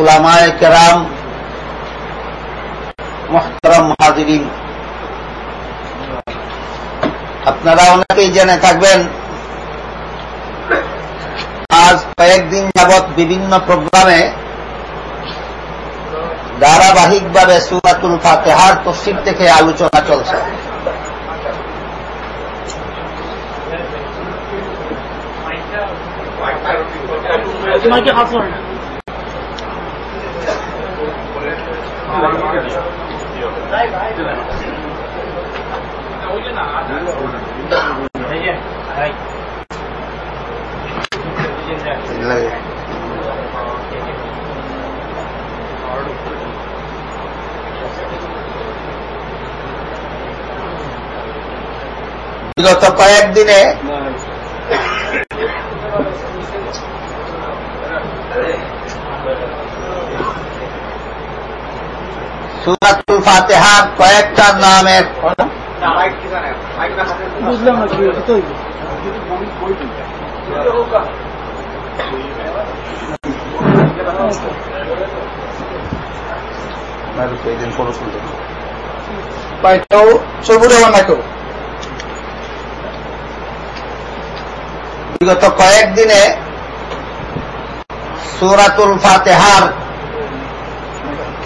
উলামায় কেরাম আপনারা অনেকেই জেনে থাকবেন, আজ কয়েকদিন যাবৎ বিভিন্ন প্রোগ্রামে ধারাবাহিকভাবে সুরাতুল ফাতেহার তফসির থেকে আলোচনা চলছে। তোমাকে হাত ধরে না বিগত কয়েকদিনে সুরাতুল ফাতেহার কয়েকটা নামের বুঝলাম না বিগত কয়েকদিনে সুরাতুল ফাতেহার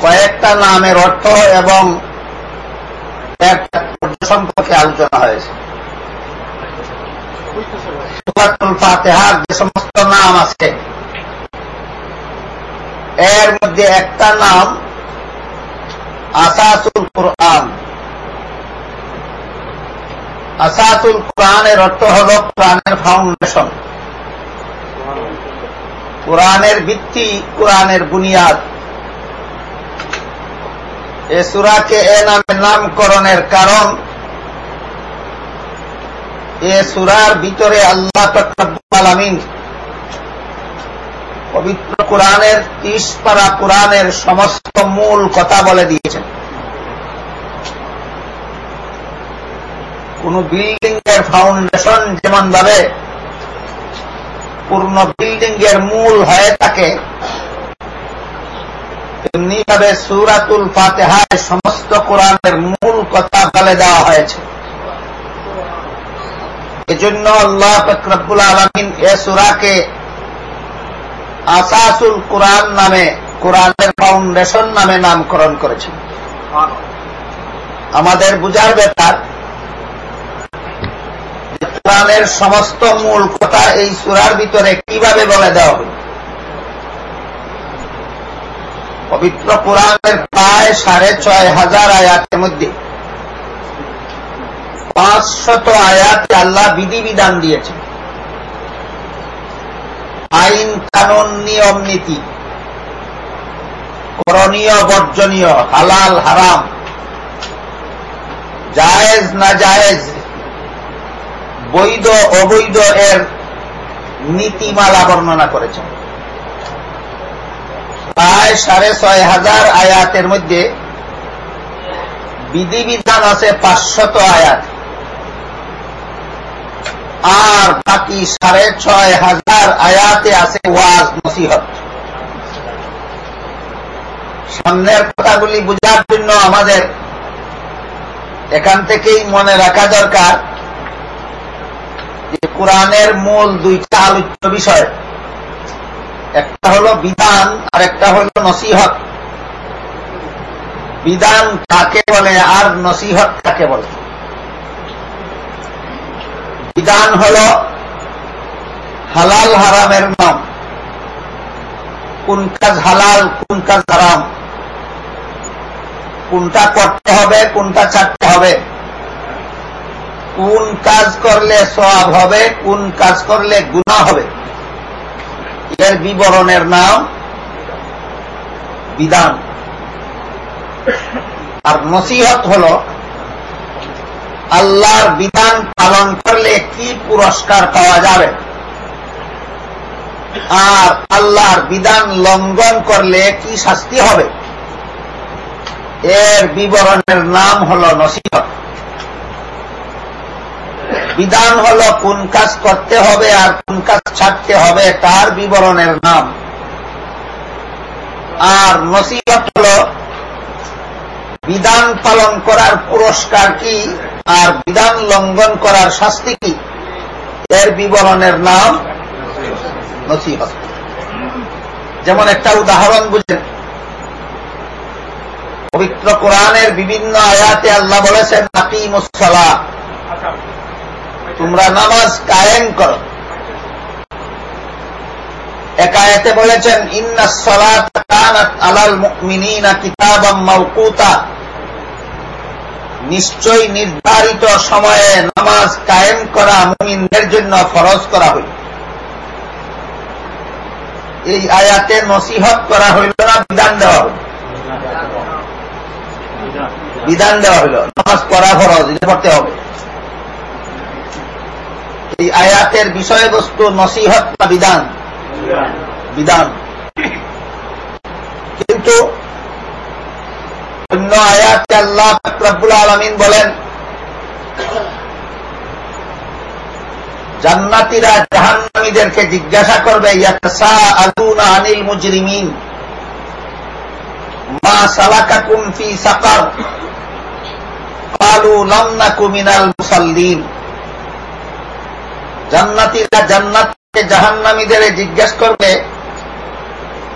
কয়েকটা নামের অর্থ এবং সম্পর্কে আলোচনা হয়েছে। ফাতেহার যে সমস্ত নাম আছে, এর মধ্যে একটা নাম আসাসুল কোরআন। আসাসুল কোরআনের অর্থ হল কোরআনের ফাউন্ডেশন। কোরআনের ভিত্তি, কোরআনের বুনিয়াদ। এ সুরাকে এ নামে নামকরণের কারণ এ সুরার ভিতরে আল্লাহ আলামিন পবিত্র কোরআনের তিস পারা কোরআনের সমস্ত মূল কথা বলে দিয়েছেন। কোন বিল্ডিং এর ফাউন্ডেশন যেমন ভাবে পূর্ণ বিল্ডিং এর মূল হয়ে থাকে তেমনি ভাবে সুরাতুল ফাতেহায় সমস্ত কোরআনের মূল কথা বলে দেওয়া হয়েছে। এজন্য আল্লাহ ফকরবুল আলমিন এ সুরাকে আসাসুল কোরআন নামে, কোরআনের ফাউন্ডেশন নামে নামকরণ করেছেন। আমাদের বুঝার ব্যাপার কোরআনের সমস্ত মূল কথা এই সুরার ভিতরে কীভাবে বলে দেওয়া হবে পবিত্র কোরআনের প্রায় সাড়ে ছয় হাজার আয়াতের মধ্যে। পাঁচশত আয়াতে আল্লাহ বিধিবিধান দিয়েছেন। আইন কানুন, নিয়ম, নীতি। করণীয়, বর্জনীয়, হালাল, হারাম। জায়েজ না জায়েজ, বৈধ, অবৈধ এর নীতিমালা বর্ণনা করেছেন। প্রায় সাড়ে ছয় হাজার আয়াতের মধ্যে বিধিবিধান আছে পাঁচশত আয়াত। আর বাকি সাড়ে ছয় হাজার আয়াতে আছে ওয়াজ, নসিহত। সামনের কথাগুলি বোঝার জন্য আমাদের এখান থেকেই মনে রাখা দরকার যে কোরআনের মূল দুইটা আলোচ্য বিষয় একটা হল বিধান আর একটা হল নসিহত। বিধান কাকে বলে আর নসিহত কাকে বলে? বিধান হল হালাল হারামের নাম। কোন কাজ হালাল, কোন কাজ হারাম। কোনটা করতে হবে, কোনটা ছাড়তে হবে। কোন কাজ করলে সব হবে, কোন কাজ করলে গুণা হবে। এর বিবরণের নাম বিধান। আর নসিহত হল, আল্লাহর বিধান পালন করলে কি পুরস্কার পাওয়া যাবে? আর আল্লাহর বিধান লঙ্ঘন করলে কি শাস্তি হবে? এর বিবরণের নাম হল নসিহত। বিধান হল কোন কাজ করতে হবে আর কোন কাজ ছাড়তে হবে, তার বিবরণের নাম। আর নসিহত হল, বিধান পালন করার পুরস্কার কি আর বিধান লঙ্ঘন করার শাস্তি কি? এর বিবরণের নাম নসিহত। যেমন একটা উদাহরণ বুঝেন। পবিত্র কোরআনের বিভিন্ন আয়াতে আল্লাহ বলেছেন নাকিমুসলা তোমরা নামাজ কায়েম করো। একায়েতে বলেছেন, ইন্না সালাত আলাল মুমিনিনা কিতাবাম মাওকুতা। নিশ্চয় নির্ধারিত সময়ে নামাজ কায়েম করা মুমিনদের জন্য ফরজ করা হইল। এই আয়াতে নসিহত করা হইল না, বিধান দেওয়া হইল? বিধান দেওয়া হইল। নামাজ পড়া ফরজ, এটা পড়তে হবে। এই আয়াতের বিষয়বস্তু নসিহত বা বিধান? বিধান। কিন্তু অন্য আয়াতে আল্লাহ রব্বুল আলমিন বলেন, জান্নাতিরা জাহান্নামীদেরকে জিজ্ঞাসা করবে আনিল মুজরিমিন? মা সালাকাকুম ফি সাকার? লাম নাকু মিনাল মুসাল্লিন? জান্নাতিরা জান্নাতকে জাহান্নামীদের জিজ্ঞেস করবে,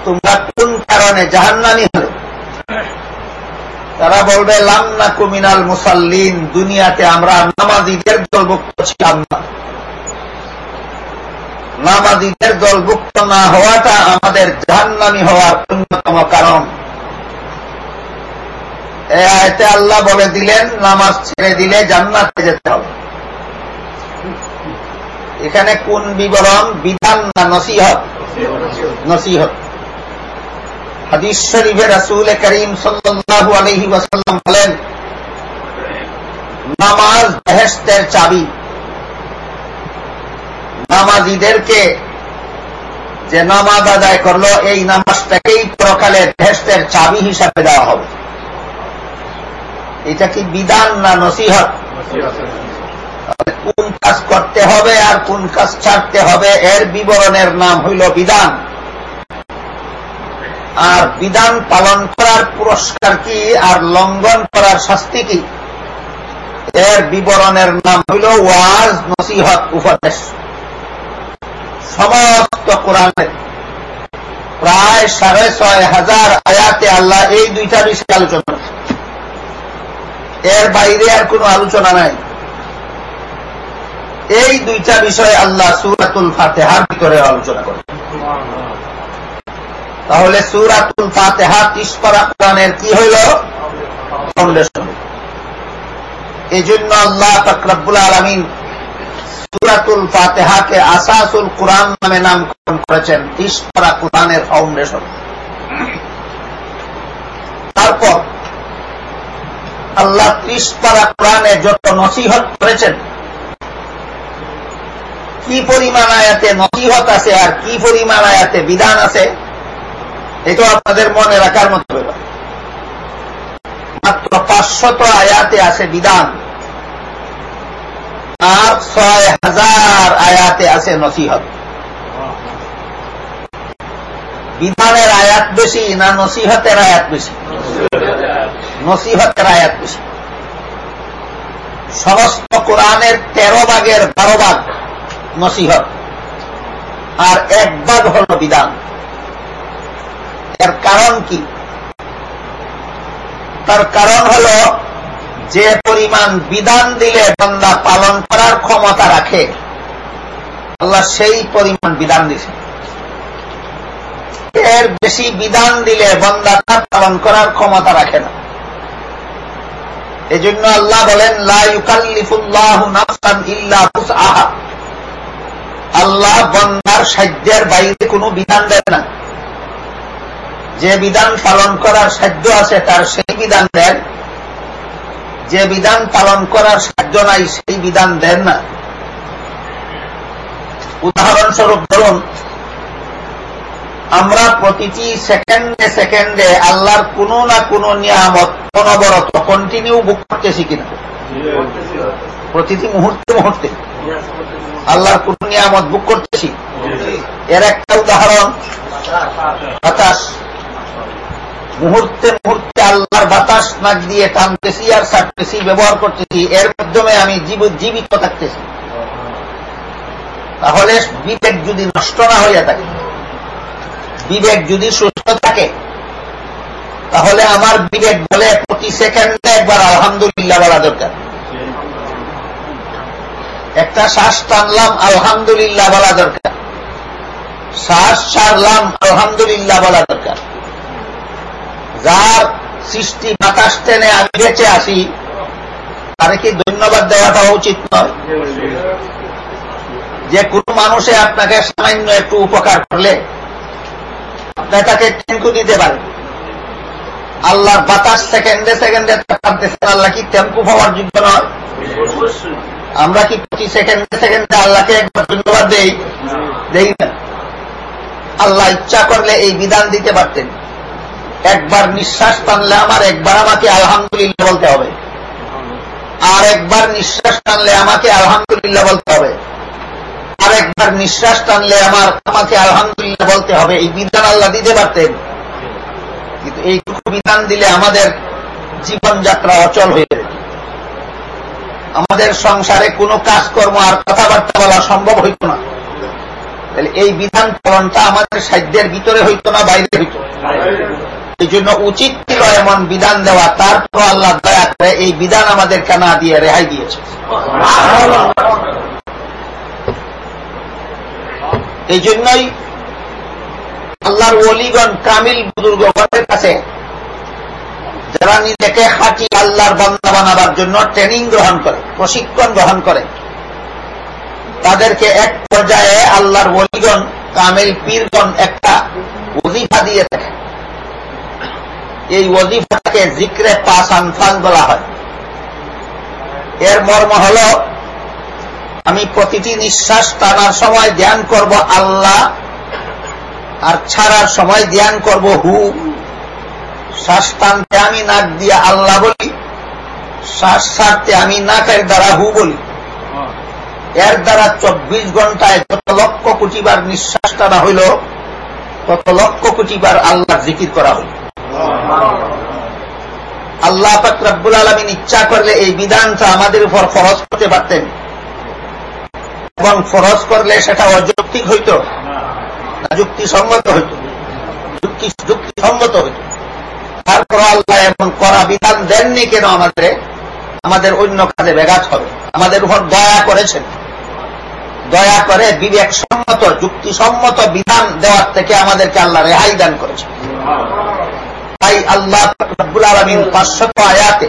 তোমরা কোন কারণে জাহান্নামী হলে? তারা বলবে লান্না কুমিনাল মুসাল্লিন, দুনিয়াতে আমরা নামাজিদের দলভুক্ত ছিলাম না। নামাজিদের দলভুক্ত না হওয়াটা আমাদের জাহান্নামী হওয়ার অন্যতম কারণ। এ আয়তে আল্লাহ বলে দিলেন, নামাজ ছেড়ে দিলে জান্নাতে যেতে হবে। এখানে কোন বিবরণ? বিধান না নসিহত? নসিহত। হাদিস শরীফে রাসূল করিম সাল্লাল্লাহু আলাইহি ওয়াসাল্লাম বলেন, নামাজ বেহেশতের চাবি। নামাজীদেরকে যে নামাজ আদায় করল, এই নামাজটাকেই প্রকালে বেহেশতের চাবি হিসাবে দেওয়া হবে। এটা কি বিধান না নসিহত? কোন কাজ করতে হবে আর কোন কাজ ছাড়তে হবে, এর বিবরণের নাম হইল বিধান। আর বিধান পালন করার পুরস্কার কি আর লঙ্ঘন করার শাস্তি কি? এর বিবরণের নাম হইল ওয়াজ, নসিহত, উপদেশ। সমস্ত কোরআনের প্রায় সাড়ে ছয় হাজার আয়াতে আল্লাহ এই দুইটা বিষয়ে আলোচনা এর বাইরে আর কোন আলোচনা নাই। এই দুইটা বিষয়ে আল্লাহ সুরাতুল ফাতেহার ভিতরে আলোচনা করে তাহলে সুরাতুল ফাতেহা তিসপারা কোরআনের কি হইল? ফাউন্ডেশন এই জন্য আল্লাহ তকরবুল আলমিন সুরাতুল ফাতেহাকে আসাসুল কোরআন নামে নামকরণ করেছেন তিসপারা কোরআনের ফাউন্ডেশন তারপর আল্লাহ ত্রিশপারা কোরআনে যত নসিহত করেছেন কি পরিমাণ আয়াতে নসিহত আছে আর কি পরিমাণ আয়াতে বিধান আছে এটা আপনাদের মনে রাখার মতো ব্যাপার। মাত্র পাঁচশত আয়াতে আছে বিধান, আর ছয় হাজার আয়াতে আছে নসিহত। বিধানের আয়াত বেশি না নসিহতের আয়াত বেশি? নসিহতের আয়াত বেশি। সমস্ত কোরআনের তেরো ভাগের বারো ভাগ নসিহত। আর এক ভাগ হল বিধান। এর কারণ কি? তার কারণ হল, যে পরিমাণ বিধান দিলে বান্দা পালন করার ক্ষমতা রাখে, আল্লাহ সেই পরিমাণ বিধান দিছে। এর বেশি বিধান দিলে বান্দা তার পালন করার ক্ষমতা রাখে না। এজন্য আল্লাহ বলেন, লা ইউকাল্লিফুল্লাহু নাফসান ইল্লা আল্লাহ বন্দার সাধ্যের বাইরে কোনো বিধান দেন না। যে বিধান পালন করার সাধ্য আছে, তার সেই বিধান দেন। যে বিধান পালন করার সাধ্য নাই, সেই বিধান দেন না। উদাহরণস্বরূপ ধরুন, আমরা প্রতিটি সেকেন্ডে সেকেন্ডে আল্লাহর কোনো না কোনো নিয়ামত অনবরত কন্টিনিউ বুক করতেছি কিনা? প্রতিটি মুহূর্তে মুহূর্তে। আল্লাহর কোন নিয়ামত বুক করতেছি। এর একটা উদাহরণ, বাতাস। মুহূর্তে মুহূর্তে আল্লাহর বাতাস নাক দিয়ে টানতেছি আর ছাড়তেছি, ব্যবহার করতেছি। এর মাধ্যমে আমি জীবিত থাকতেছি। তাহলে বিবেক যদি নষ্ট না হইয়া থাকে, বিবেক যদি সুস্থ থাকে, তাহলে আমার বিবেক বলে প্রতি সেকেন্ডে একবার আলহামদুলিল্লাহ বলা দরকার। একটা শ্বাস টানলাম, আলহামদুলিল্লাহ বলা দরকার। শ্বাস ছাড়লাম, আলহামদুলিল্লাহ বলা দরকার। যার সৃষ্টি বাতাস টেনে আমি বেঁচে আসি তারে কি ধন্যবাদ দেওয়াটা উচিত নয়? যে কোন মানুষে আপনাকে সামান্য একটু উপকার করলে, আপনি তাকে থ্যাংক দিতে পারেন। আল্লাহর বাতাস সেকেন্ডে সেকেন্ডে আল্লাহ কি টেম্পু পাওয়ার যোগ্য নয়? আমরা কি প্রতি সেকেন্ডে সেকেন্ডে আল্লাহকে একবার ধন্যবাদ দেই? দেই না। আল্লাহ ইচ্ছা করলে এই বিধান দিতে পারতেন। একবার নিঃশ্বাস টানলে আমার, একবার আমাকে আলহামদুলিল্লাহ বলতে হবে। আর একবার নিঃশ্বাস টানলে আমাকে আলহামদুলিল্লাহ বলতে হবে। আর একবার নিঃশ্বাস টানলে আমার, আমাকে আলহামদুলিল্লাহ বলতে হবে। এই বিধান আল্লাহ দিতে পারতেন। কিন্তু এইটুকু বিধান দিলে আমাদের জীবনযাত্রা অচল হয়ে যাবে আমাদের সংসারে কোনো কাজকর্ম আর কথাবার্তা বলা সম্ভব হইত না। তাহলে এই বিধান পালনটা আমাদের সাধ্যের ভিতরে হইত না, বাইরে হইত। এই জন্য উচিত ছিল এমন বিধান দেওয়া তারপর আল্লাহ দয়া করে এই বিধান আমাদেরকে না দিয়ে রেহাই দিয়েছে। এই জন্যই আল্লাহর অলিগণ কামিল বুজুর্গণের কাছে যারা নিজেকে হাঁটি আল্লাহর বন্দা বানাবার জন্য ট্রেনিং গ্রহণ করে, প্রশিক্ষণ গ্রহণ করে, তাদেরকে এক পর্যায়ে আল্লাহর অলিগণ কামিল পীরগণ একটা অজিফা দিয়ে থাকে। এই অজিফাকে জিক্রে পাস আনফাল বলা হয়। এর মর্ম হল, আমি প্রতিটি নিঃশ্বাস টানার সময় ধ্যান করব আল্লাহ, আর ছাড়ার সময় ধ্যান করব হু। শ্বাস টানতে আমি নাক দিয়ে আল্লাহ বলি, শ্বাস ছাড়তে আমি নাকের দ্বারা হু বলি। এর দ্বারা চব্বিশ ঘন্টায় যত লক্ষ কোটিবার নিঃশ্বাস টানা হইল, তত লক্ষ কোটিবার আল্লাহ জিকির করা হইল। আল্লাহ ফাকরাবুল আলমিন ইচ্ছা করলে এই বিধানটা আমাদের উপর ফরজ করতে পারতেন। এবং ফরজ করলে সেটা অযৌক্তিক হইত না যুক্তিসঙ্গত হইত, যুক্তি যুক্তিসঙ্গত হইত। তারপর আল্লাহ এমন করা বিধান দেননি কেন আমাদের? আমাদের অন্য কাজে ব্যাঘাত হবে। আমাদের উপর দয়া করেছেন। দয়া করে বিবেক সম্মত যুক্তিসম্মত বিধান দেওয়ার থেকে আমাদেরকে আল্লাহ রেহাই দান করেছেন। তাই আল্লাহ রব্বুল আলমিন পাঁচশত আয়াতে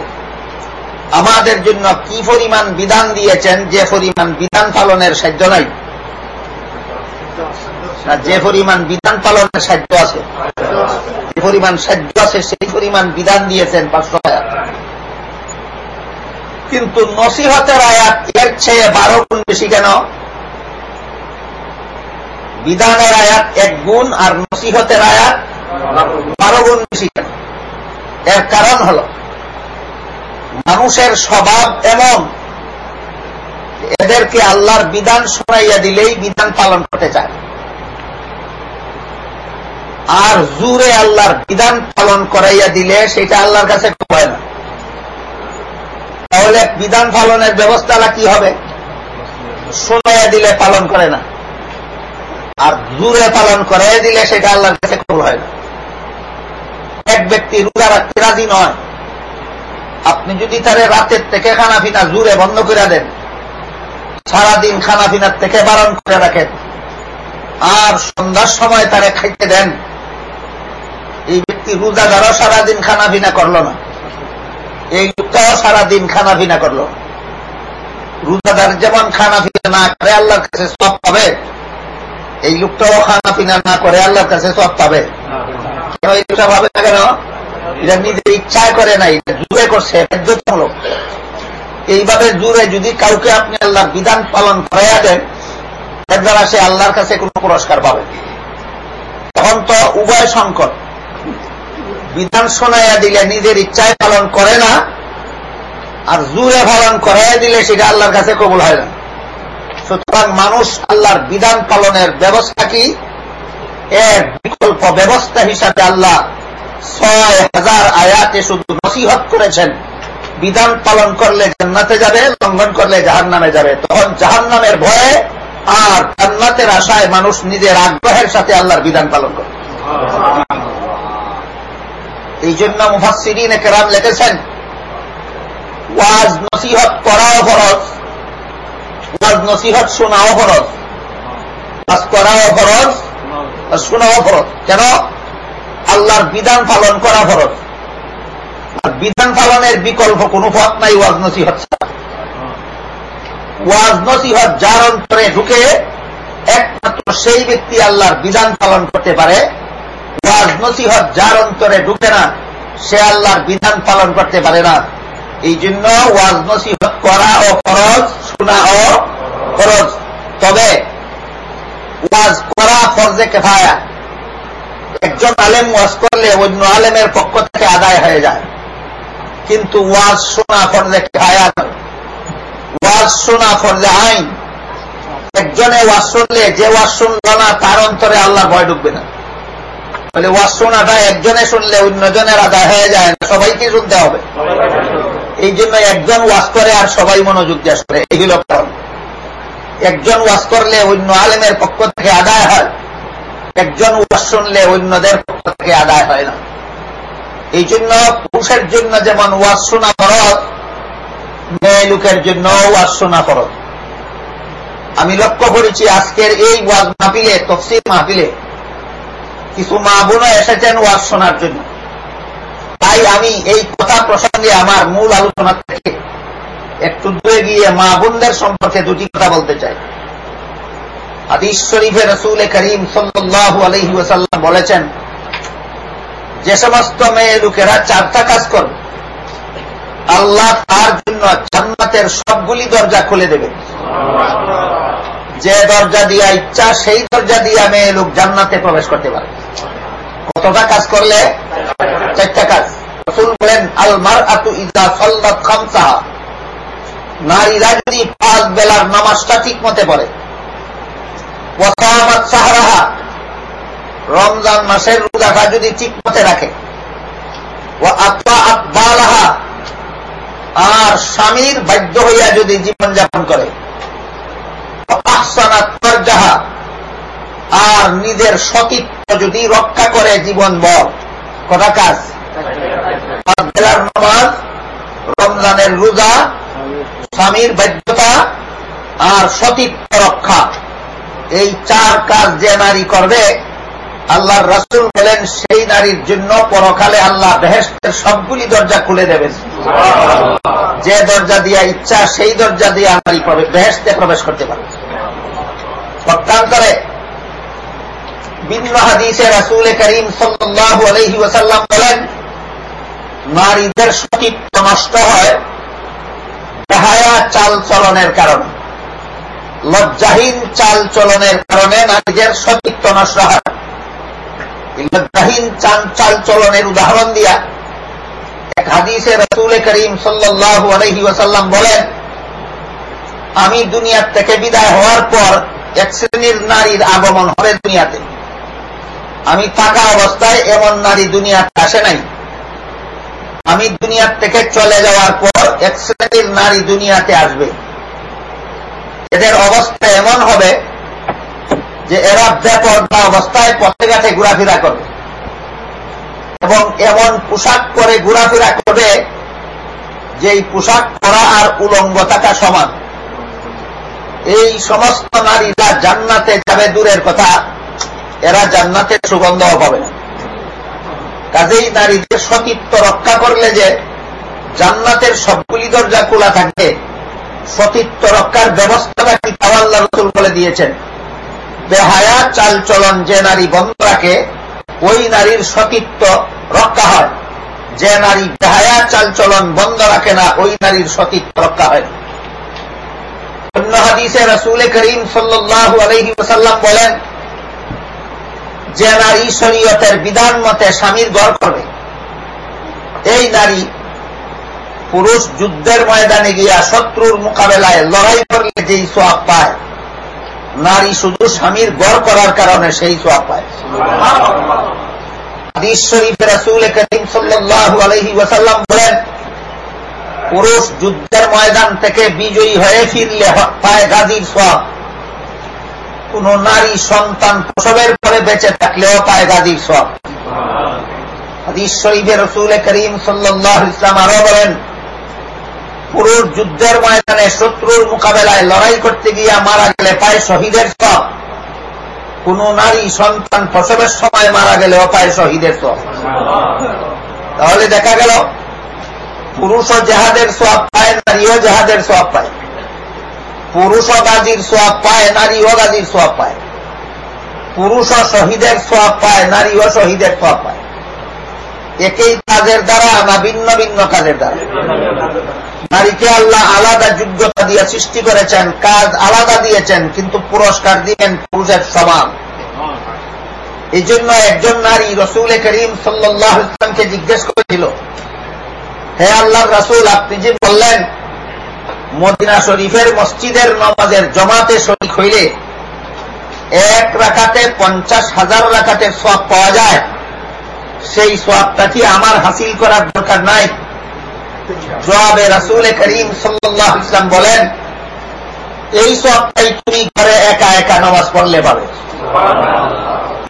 আমাদের জন্য কি পরিমাণ বিধান দিয়েছেন, যে পরিমাণ বিধান পালনের সাধ্য নাই? না যে পরিমাণ বিধান পালনের সাধ্য আছে, যে পরিমাণ সাধ্য আছে, সেই পরিমাণ বিধান দিয়েছেন পাঁচশো আয়াত। কিন্তু নসিহতের আয়াত এর চেয়ে বারো গুণ বেশি কেন? বিধানের আয়াত এক গুণ আর নসিহতের আয়াত বারো গুণ বেশি কেন? এর কারণ হল, মানুষের স্বভাব এমন এদেরকে আল্লাহর বিধান শোনাইয়া দিলেই বিধান পালন করতে চায়। আর জুরে আল্লাহর বিধান পালন করাইয়া দিলে সেটা আল্লাহর কাছে হয় না। তাহলে বিধান পালনের ব্যবস্থাটা কি হবে? শোনাইয়া দিলে পালন করে না। আর জুরে পালন করাইয়া দিলে সেটা আল্লাহর কাছে কবুল হয় না। এক ব্যক্তি রোজা রাখতে রাজি নয়। আপনি যদি তারে রাতের থেকে খানাফিনা জুরে বন্ধ করে দেন, সারাদিন খানাফিনার থেকে বারণ করে রাখেন, আর সন্ধ্যার সময় তারে খাইতে দেন ব্যক্তি রোজাদারও সারাদিন খানাফিনা করল না। এই লোকটাও সারাদিন খানাফিনা করল। রোজাদার যেমন খানাফিনা না করে আল্লাহর কাছে সব পাবে, এই লোকটাও খানাফিনা না করে আল্লাহর কাছে সব পাবে। ভাবে না কেন? এটা নিজের ইচ্ছায় করে নাই জুড়ে করছে বাধ্যতামূলক এইভাবে জুড়ে যদি কাউকে আপনি আল্লাহর বিধান পালন করাইয়া দেন, এর দ্বারা সে আল্লাহর কাছে কোন পুরস্কার পাবে। তখন তো উভয় সংকট। বিধান শোনাইয়া দিলে নিজের ইচ্ছায় পালন করে না, আর জুড়ে পালন করাইয়া দিলে সেটা আল্লাহর কাছে কবুল হয় না। সুতরাং মানুষ আল্লাহর বিধান পালনের ব্যবস্থা কি? এর বিকল্প ব্যবস্থা হিসাবে আল্লাহ ছয় হাজার আয়াতে শুধু নসিহত করেছেন। বিধান পালন করলে জান্নাতে যাবে, লঙ্ঘন করলে জাহান নামে যাবে। তখন জাহান নামের ভয়ে আর জান্নাতের আশায় মানুষ নিজের আগ্রহের সাথে আল্লাহর বিধান পালন করে। এই জন্য মুফাসিরিন কেরাম লিখেছেন, ওয়াজ নসিহত করাও ফরজ, ওয়াজ নসিহত শোনাও ফরজ, ওয়াজ করাও ফরজ শোনাও ফরজ। কেন? আল্লাহর বিধান পালন করা ফরজ। আর বিধান পালনের বিকল্প কোন পথ নাই ওয়াজ নসিহত ওয়াজ নসিহত যার অন্তরে ঢুকে একমাত্র সেই ব্যক্তি আল্লাহর বিধান পালন করতে পারে ওয়াজ নসিহত যার অন্তরে ঢুকে না, সে আল্লাহর বিধান পালন করতে পারে না। এই জন্য ওয়াজ নসিহত করা ও ফরজ, শোনা ও ফরজ। তবে ওয়াজ করা ফরজে কেফায়া। একজন আলেম ওয়াজ করলে অন্য আলেমের পক্ষ থেকে আদায় হয়ে যায়। কিন্তু ওয়াজ শোনা ফরজে কেফায়া ওয়াজ শোনা ফরজে আইন। একজনে ওয়াজ শুনলে যে ওয়াজ শুনল না, তার অন্তরে আল্লাহ ভয় ঢুকবে না। বলে ওয়াজ শোনাটা একজনে শুনলে অন্যজনের আদায় হয়ে যায় না, সবাইকে শুনতে হবে। এই জন্য একজন ওয়াজ করে আর সবাই মনোযোগ দিয়ে করে এগুলো কারণ। একজন ওয়াজ করলে অন্য আলেমের পক্ষ থেকে আদায় হয়, একজন ওয়াজ শুনলে অন্যদের পক্ষ থেকে আদায় হয় না। এই জন্য পুরুষের জন্য যেমন ওয়াজ শোনা ফরজ, মেয়ে লোকের জন্য ওয়াজ শোনা ফরজ। আমি লক্ষ্য করেছি আজকের এই ওয়াজ মাহফিলে, তফসিল মাহফিলে কিছু মা বোনও এসেছেন ওয়াজ শোনার জন্য। তাই আমি এই কথা প্রসঙ্গে আমার মূল আলোচনা থেকে একটু দূরে গিয়ে মা বোনদের সম্পর্কে দুটি কথা বলতে চাই। হাদিস শরীফে রসুল করিম সাল্লাহ আলহি ওসাল্লাম বলেছেন, যে সমস্ত মেয়ে লোকেরা চারটা কাজ করবে, আল্লাহ তার জন্য জান্নাতের সবগুলি দরজা খুলে দেবে। যে দরজা দিয়া ইচ্ছা, সেই দরজা দিয়া মেয়ে লোক জান্নাতে প্রবেশ করতে পারে। কতটা কাজ করলে? চারটা কাজ। রসুল বলেন আলমার আতু ইজা সল্লাত খামসাহা। নারীরা যদি পাঁচ বেলার নামাজটা ঠিক মতে পড়ে ওয়াসামাত সাহারাহা। রমজান মাসের রোজাটা যদি ঠিক মতে রাখে। ও আত্মা আত্মালাহা আর স্বামীর বাধ্য হইয়া যদি জীবনযাপন করে। যাহা আর নিজের সতীত্ব যদি রক্ষা করে জীবন বল কটা কাজ? বেলার নামাজ, রমজানের রোজা, স্বামীর বাধ্যতা আর সতীত্ব রক্ষা। এই চার কাজ যে নারী করবে, আল্লাহর রসুল বলেন, সেই নারীর জন্য পরকালে আল্লাহ বেহেস্তের সবগুলি দরজা খুলে দেবেন। যে দরজা দিয়া ইচ্ছা, সেই দরজা দিয়ে নারী বেহেস্তে প্রবেশ করতে পারে পক্ষান্তরে ভিন্ন হাদিসে রাসুল করিম সাল্লাহ আলহি ওসাল্লাম বলেন, নারীদের সতীত্ব নষ্ট হয় বেহায়া চাল চলনের কারণে। লজ্জাহীন চাল চলনের কারণে নারীদের সতীত্ব নষ্ট হয়। লজ্জাহীন চাল চাল চলনের উদাহরণ দিয়া এক হাদিসে রসুল করিম সাল্লাহ আলহি ওসাল্লাম বলেন, আমি দুনিয়ার থেকে বিদায় হওয়ার পর এক শ্রেণির নারীর আগমন হবে দুনিয়াতে। আমি থাকা অবস্থায় এমন নারী দুনিয়াতে আসে নাই। আমি দুনিয়ার থেকে চলে যাওয়ার পর এক শ্রেণির নারী দুনিয়াতে আসবে। এদের অবস্থা এমন হবে যে এরা বেপর্দা অবস্থায় পথে ঘাটে ঘোরাফেরা করবে। এবং এমন পোশাক পরে ঘোরাফেরা করবে যে এই পোশাক পরা আর উলঙ্গ থাকা সমান। এই সমস্ত নারীরা জান্নাতে যাবে দূরের কথা। এরা জান্নাতের সুগন্ধও পাবে না। কাজেই নারীদের সতীত্ব রক্ষা করলে যে জান্নাতের সবগুলি দরজা খোলা থাকবে সতীত্ব রক্ষার ব্যবস্থাটা কি তাওয়াল্লা রসুল বলে দিয়েছেন। বেহায়া চাল চলন যে নারী বন্ধ রাখে, ওই নারীর সতীত্ব রক্ষা হয়। যে নারী বেহায়া চাল চলন বন্ধ রাখে না, ওই নারীর সতীত্ব রক্ষা হয়। অন্য হাদিসে রসুল করিম সাল্লাহ আলহি ওসাল্লাম বলেন যে নারী শরীয়তের বিধান মতে স্বামীর গড় করবে, এই নারী পুরুষ যুদ্ধের ময়দানে গিয়া শত্রুর মোকাবেলায় লড়াই করলে যেই সোয়াব পায়, নারী শুধু স্বামীর গড় করার কারণে সেই সোয়াব পায়। হাদিস শরীফে রাসূল করিম সাল্লাল্লাহু আলাইহি ওয়াসাল্লাম বলেন, পুরুষ যুদ্ধের ময়দান থেকে বিজয়ী হয়ে ফিরলে পায় গাজীর সব কোন নারী সন্তান প্রসবের পরে বেঁচে থাকলেও পায় গাজীর সব। হাদিস শরীফে রসুল করিম সাল্লাহ ইসলাম আরও বলেন পুরুষ যুদ্ধের ময়দানে শত্রুর মোকাবেলায় লড়াই করতে গিয়া মারা গেলে পায় শহীদের সব। কোন নারী সন্তান প্রসবের সময় মারা গেলেও পায় শহীদের সব। তাহলে দেখা গেল, পুরুষও জেহাদের সোয়াব পায়, নারীও জেহাদের সোয়াব পায়। পুরুষও গাজীর সোয়াব পায় নারীও গাজীর সোয়াব পায়। পুরুষও শহীদের সোয়াব পায় নারীও শহীদের সোয়াব পায়। একই কাজের দ্বারা না ভিন্ন ভিন্ন কাজের দ্বারা? নারীকে আল্লাহ আলাদা যোগ্যতা দিয়ে সৃষ্টি করেছেন, কাজ আলাদা দিয়েছেন, কিন্তু পুরস্কার দিয়েন পুরুষের সমান। এই জন্য একজন নারী রসুল করিম সাল্লাহ ইসলামকে জিজ্ঞেস করেছিল, হে আল্লাহ রসুল, আপনি যে বললেন মদিনা শরীফের মসজিদের নমাজের জমাতে শরিক হইলে এক রাখাতে পঞ্চাশ হাজার রাখাতের সব পাওয়া যায়। সেই সবটা কি আমার হাসিল করার দরকার নাই? জবাবে রাসুল করিম সাল্লাহ ইসলাম বলেন, এই সবটাই তুমি ঘরে একা একা নামাজ পড়লে পাবে।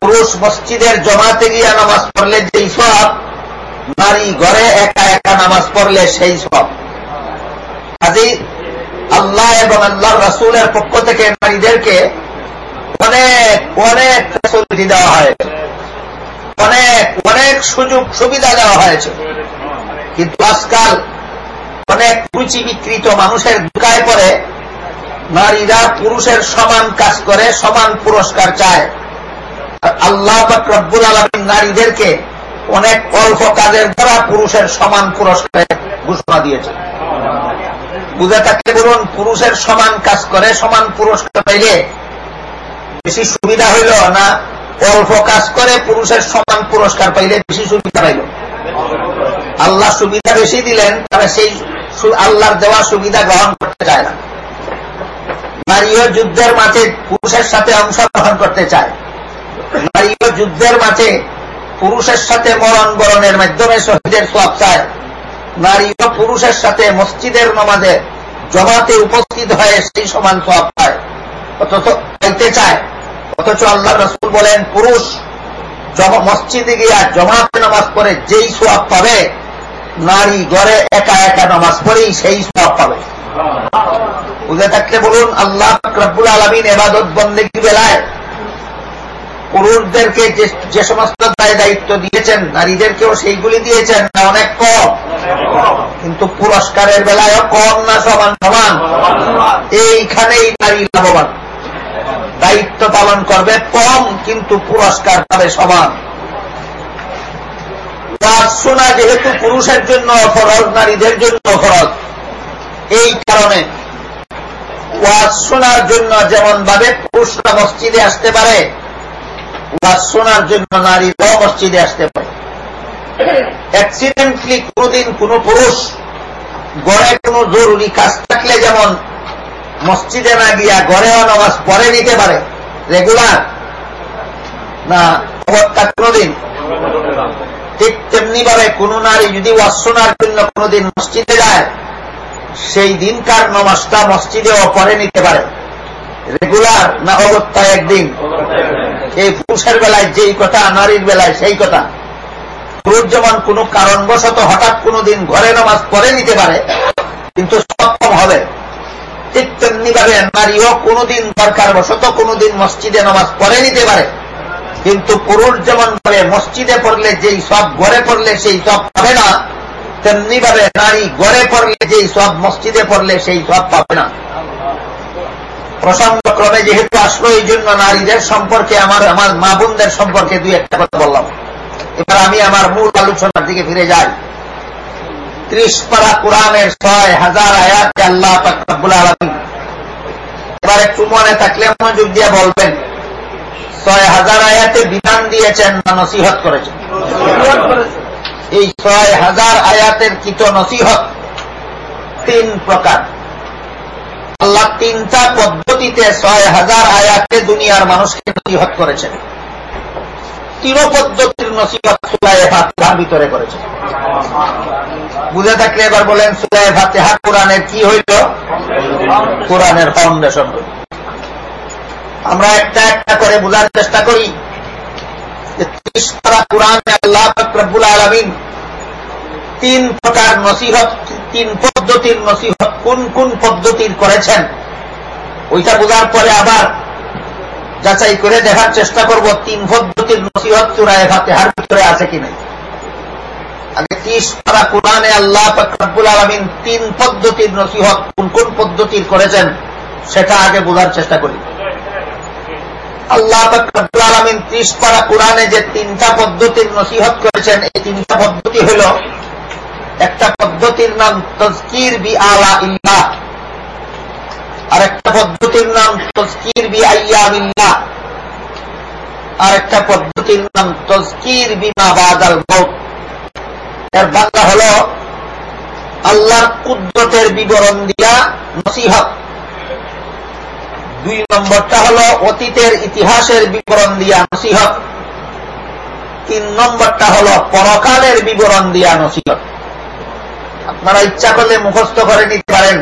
পুরুষ মসজিদের জমাতে গিয়া নামাজ পড়লে যেই সব নারী ঘরে একা একা নামাজ পড়লে সেই সব কাজী আল্লাহ এবং আল্লাহ রাসুলের পক্ষ থেকে নারীদেরকে অনেক অনেক ফেসিলিটি দেওয়া হয়েছে। অনেক অনেক সুযোগ, সুবিধা দেওয়া হয়েছে। কিন্তু আজকাল অনেক রুচি বিকৃত মানুষের ঢুকায় পরে নারীরা পুরুষের সমান কাজ করে, সমান পুরস্কার চায়। আল্লাহ রব্বুল আলমিন নারীদেরকে অনেক অল্প কাজের দ্বারা পুরুষের সমান পুরস্কারের ঘোষণা দিয়েছে বুঝে থাকলে বলুন, পুরুষের সমান কাজ করে, সমান পুরস্কার পাইলে বেশি সুবিধা হইল না অল্প কাজ করে পুরুষের সমান পুরস্কার পাইলে বেশি সুবিধা পাইল? আল্লাহ সুবিধা বেশি দিলেন তবে সেই আল্লাহর দেওয়া সুবিধা গ্রহণ করতে চায় না। নারীও যুদ্ধের মাঝে পুরুষের সাথে অংশগ্রহণ করতে চায়। নারীও যুদ্ধের মাঝে পুরুষের সাথে মরণ বরণের মাধ্যমে শহীদের সব চায়। নারীও পুরুষের সাথে মসজিদের নমাজে জমাতে উপস্থিত হয়ে সেই সমান সব পায় অথচ পাইতে চায়। অথচ আল্লাহ রসুল বলেন, পুরুষ মসজিদে গিয়া জমাতে নামাজ পড়ে, যেই সোয়াব পাবে, নারী গড়ে একা একা নামাজ পড়েই সেই সোয়াব পাবে। বুঝে থাকলে বলুন, আল্লাহ রব্বুল আলমিন এবাদত বন্দেগী বেলায় পুরুষদেরকে যে সমস্ত দায় দায়িত্ব দিয়েছেন, নারীদেরকেও সেইগুলি দিয়েছেন, না অনেক কম? কিন্তু পুরস্কারের বেলায়ও কম না সমান সমান? এইখানেই নারী লাভবান। দায়িত্ব পালন করবে কম, কিন্তু পুরস্কার পাবে সমান। শোনা, যেহেতু পুরুষের জন্য ফরজ, নারীদের জন্য ফরজ, এই কারণে। ওয়াজ শোনার জন্য যেমন ভাবে পুরুষরা মসজিদে আসতে পারে ওয়াজ শোনার জন্য নারীরাও মসজিদে আসতে পারে। অ্যাক্সিডেন্টলি কোনদিন কোন পুরুষ গড়ে কোন জরুরি কাজ থাকলে যেমন মসজিদে না গিয়া গড়েও নামাজ পড়ে নিতে পারে রেগুলার না, অবস্থা কোনদিন? ঠিক তেমনি ভাবে কোন নারী যদি ওয়াজ শোনার জন্য কোনদিন মসজিদে যায়, সেই দিনকার নমাজটা মসজিদেও পড়ে নিতে পারে রেগুলার না অবস্থায় একদিন? এই পুরুষের বেলায় যেই কথা, নারীর বেলায় সেই কথা। পুরুষ যেমন কোন কারণবশত হঠাৎ কোনদিন ঘরে নামাজ পড়ে নিতে পারে, কিন্তু সক্ষম হবে। ঠিক তেমনি ভাবে নারীও কোনদিন দরকার বশত কোনদিন মসজিদে নামাজ পড়ে নিতে পারে। কিন্তু পুরুষ যেমন ভাবে মসজিদে পড়লে যেই সব ঘরে পড়লে সেই সব পাবে না তেমনি ভাবে নারী ঘরে পড়লে যেই সব মসজিদে পড়লে সেই সব পাবে না। প্রসঙ্গক্রমে যেহেতু আসলো, এই জন্য নারীদের সম্পর্কে আমার আমার মা বোনদের সম্পর্কে দুই একটা কথা বললাম। এবার আমি আমার মূল আলোচনার দিকে ফিরে যাই। ত্রিশ পারা কোরআনের ছয় হাজার আয়াত আল্লাহ তাকবুল আলমী এবার একটু মনে থাকলে মনোযোগ দিয়ে বলবেন, ছয় হাজার আয়াতে বিধান দিয়েছেন না নসিহত করেছেন? এই ছয় হাজার আয়াতের কিত নসিহত? তিন প্রকার। আল্লাহ তিনটা পদ্ধতিতে ছয় হাজার আয়াতে দুনিয়ার মানুষকে নসিহত করেছেন। তিন পদ্ধতির নসিহত সুলায় ফাতিহার ভিতরে করেছেন। বুঝে থাকলে এবার বলেন সুলায় ফাতিহা কোরআনের কি হইল? কোরআনের ফাউন্ডেশন হইল। আমরা একটা একটা করে বোঝার চেষ্টা করি যে ত্রিশ পারা কোরআনে আল্লাহ রব্বুল আলমিন তিন প্রকার নসিহত তিন পদ্ধতির নসিহত কোন কোন পদ্ধতির করেছেন? ওইটা বোঝার পরে আবার যাচাই করে দেখার চেষ্টা করব, তিন পদ্ধতির নসিহত চূড়ায় ফাতেহার ভিতরে আছে কি নাই। আগে ত্রিশ পারা কোরআনে আল্লাহ রব্বুল আলমিন তিন পদ্ধতির নসিহত কোন কোন পদ্ধতির করেছেন, সেটা আগে বোঝার চেষ্টা করি। আল্লাহ রব্বুল আলমিন ত্রিশ পারা কোরআনে যে তিনটা পদ্ধতির নসিহত করেছেন, এই তিনটা পদ্ধতি হল একটা পদ্ধতির নাম তজকির বি আলা ইল্লাহ আর একটা পদ্ধতির নাম তজকির বি আয়াম ইল্লাহ আর একটা পদ্ধতির নাম তজকির বিমা বাদাল মৌত এর বাংলা হল আল্লাহর কুদরতের বিবরণ দিয়া নসিহত। দুই নম্বরটা হল অতীতের ইতিহাসের বিবরণ দিয়া নসিহত। তিন নম্বরটা হল পরকালের বিবরণ দিয়া নসিহত। আপনারা ইচ্ছা করলে মুখস্থ করে নিতে পারেন।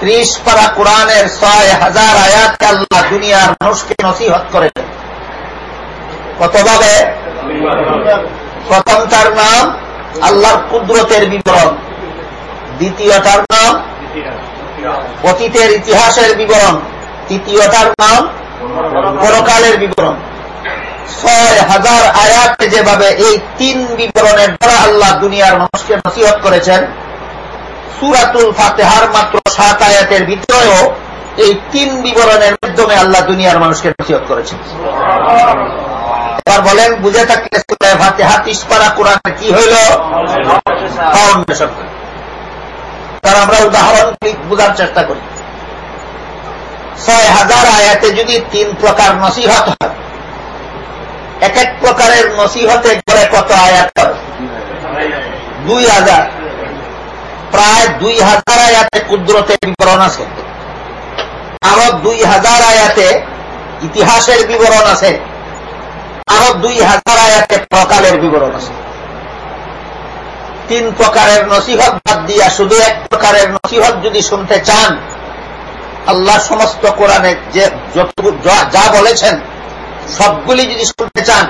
ত্রিশ পারা কোরআনের ছয় হাজার আয়াত আল্লাহ দুনিয়ার মানুষকে নসিহত করেছেন কতভাবে প্রথমটার নাম আল্লাহর কুদরতের বিবরণ। দ্বিতীয়টার নাম অতীতের ইতিহাসের বিবরণ। তৃতীয়টার নাম পরকালের বিবরণ। ছয় হাজার আয়াতে যেভাবে এই তিন বিবরণের দ্বারা আল্লাহ দুনিয়ার মানুষকে নসিহত করেছেন, সুরাতুল ফাতেহার মাত্র সাত আয়াতের ভিতরেও এই তিন বিবরণের মাধ্যমে আল্লাহ দুনিয়ার মানুষকে নসিহত করেছেন। এবার বলেন, বুঝে থাকলে সুরায় ফাতেহা তিসপাড়া কোরআনের কি হইল? ফাউন্ডেশন তার আমরা উদাহরণ বোঝার চেষ্টা করি। ছয় হাজার আয়াতে যদি তিন প্রকার নসিহত হয় এক এক প্রকারের নসিহতে গড়ে কত আয়াত হয় দুই হাজার। প্রায় দুই হাজার আয়াতে কুদরতের বিবরণ আছে। আরও দুই হাজার আয়াতে ইতিহাসের বিবরণ আছে। আরও দুই হাজার আয়াতে প্রকালের বিবরণ আছে। তিন প্রকারের নসিহত বাদ দিয়া শুধু এক প্রকারের নসিহত যদি শুনতে চান, আল্লাহ সমস্ত কোরআনে যে যা বলেছেন সবগুলি যদি শুনতে চান,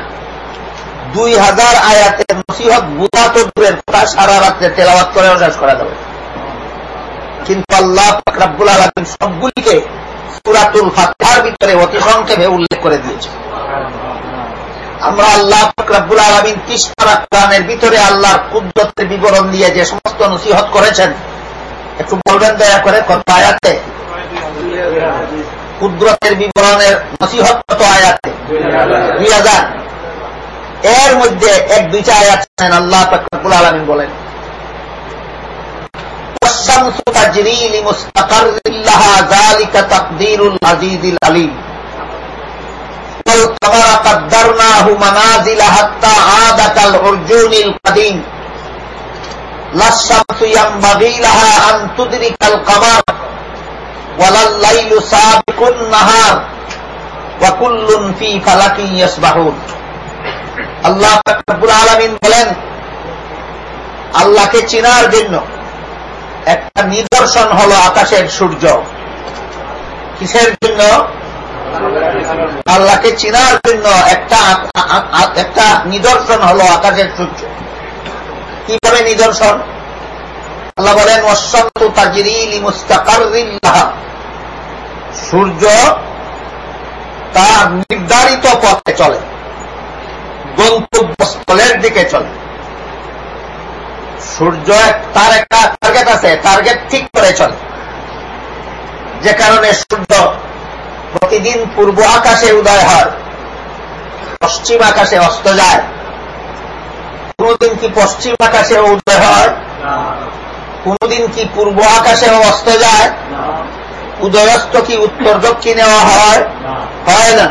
দুই হাজার আয়াতের নসিহত বুধা তো দূরের কথা, সারা রাত্রে তেলাবাত করে শেষ করা যাবে। কিন্তু আল্লাহ ফাকরাবুল আলমিন সবগুলিকে সুরাতুল ফাতহার ভিতরে অতি সংক্ষেপে উল্লেখ করে দিয়েছে আমরা আল্লাহ ফাকরাবুল আলমিন তিসপাড়া কোরআনের ভিতরে আল্লাহর কুদরতের বিবরণ দিয়ে যে সমস্ত নসিহত করেছেন, একটু বলবেন দয়া করে কত আয়াতে? কুদরতের বিবরণের নসিহত কত আয়াতে দুই হাজার এর মধ্যে এক দুইটা আয়াত শুনেন আল্লাহ তাকুল আলমিন বলেন والشمس تجري لمستقر لها ذلك تقدير العزيز العليم والقمر قدرناه منازل حتى عاد كالعرجون القديم لا الشمس ينبغي لها أن تدرك القمر বলেন, আল্লাহকে চিনার জন্য একটা নিদর্শন হল আকাশের সূর্য। কিসের জন্য? আল্লাহকে চিনার জন্য একটা একটা নিদর্শন হল আকাশের সূর্য। কীভাবে নিদর্শন? আল্লাহ বলেন অসন্ত তাজরিলি মুস্তাকারিল্লাহ সূর্য তার নির্ধারিত পথে চলে, গন্তব্যস্থলের দিকে চলে। সূর্য তার একটা টার্গেট আছে টার্গেট ঠিক করে চলে। যে কারণে সূর্য প্রতিদিন পূর্ব আকাশে উদয় হয়, পশ্চিম আকাশে অস্ত যায়। কোনদিন কি পশ্চিম আকাশে উদয় হয়? কোনদিন কি পূর্ব আকাশে অস্ত যায়? উদয়স্ত কি উত্তর দক্ষিণেও হয় হয় না।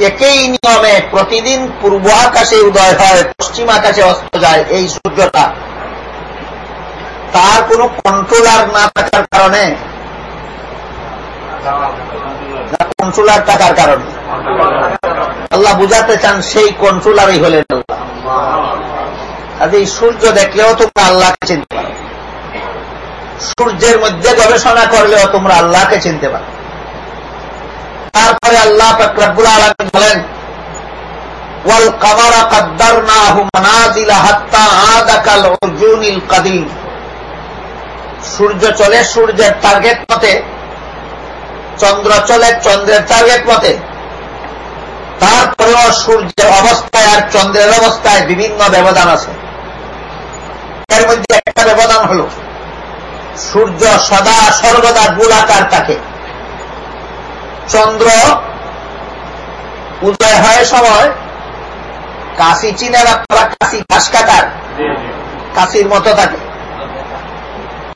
একই নিয়মে প্রতিদিন পূর্ব আকাশে উদয় হয়, পশ্চিম আকাশে অস্ত যায় এই সূর্যটা। তার কোন কন্ট্রোলার না থাকার কারণে। কন্ট্রোলার টাকার কারণে। আল্লাহ বুঝাতে চান সেই কন্ট্রোলারই হলেন আল্লাহ। আজ এই সূর্য দেখলেও তোমরা আল্লাহকে চিনতে পারো। সূর্যের মধ্যে গবেষণা করলেও তোমরা আল্লাহকে চিনতে পারো। তারপরে আল্লাহ ফকরাবুল আলমী বলেন, ওয়াল কামারা কাদ্দারনাহু মানাজিলা হাত্তা আদাকাল অর্জুনিল কাদিম। সূর্য চলে সূর্যের টার্গেট মতে চন্দ্র চলে চন্দ্রের টার্গেট মতে তারপরেও সূর্যের অবস্থায় আর চন্দ্রের অবস্থায় বিভিন্ন ব্যবধান আছে। এর মধ্যে একটা ব্যবধান হল। সূর্য সদা সর্বদা গোলাকার থাকে। চন্দ্র উদয় হয় সময়, কাশি চিনে আপনারা কাশি ঘাস কাটার কাশির মতো থাকে।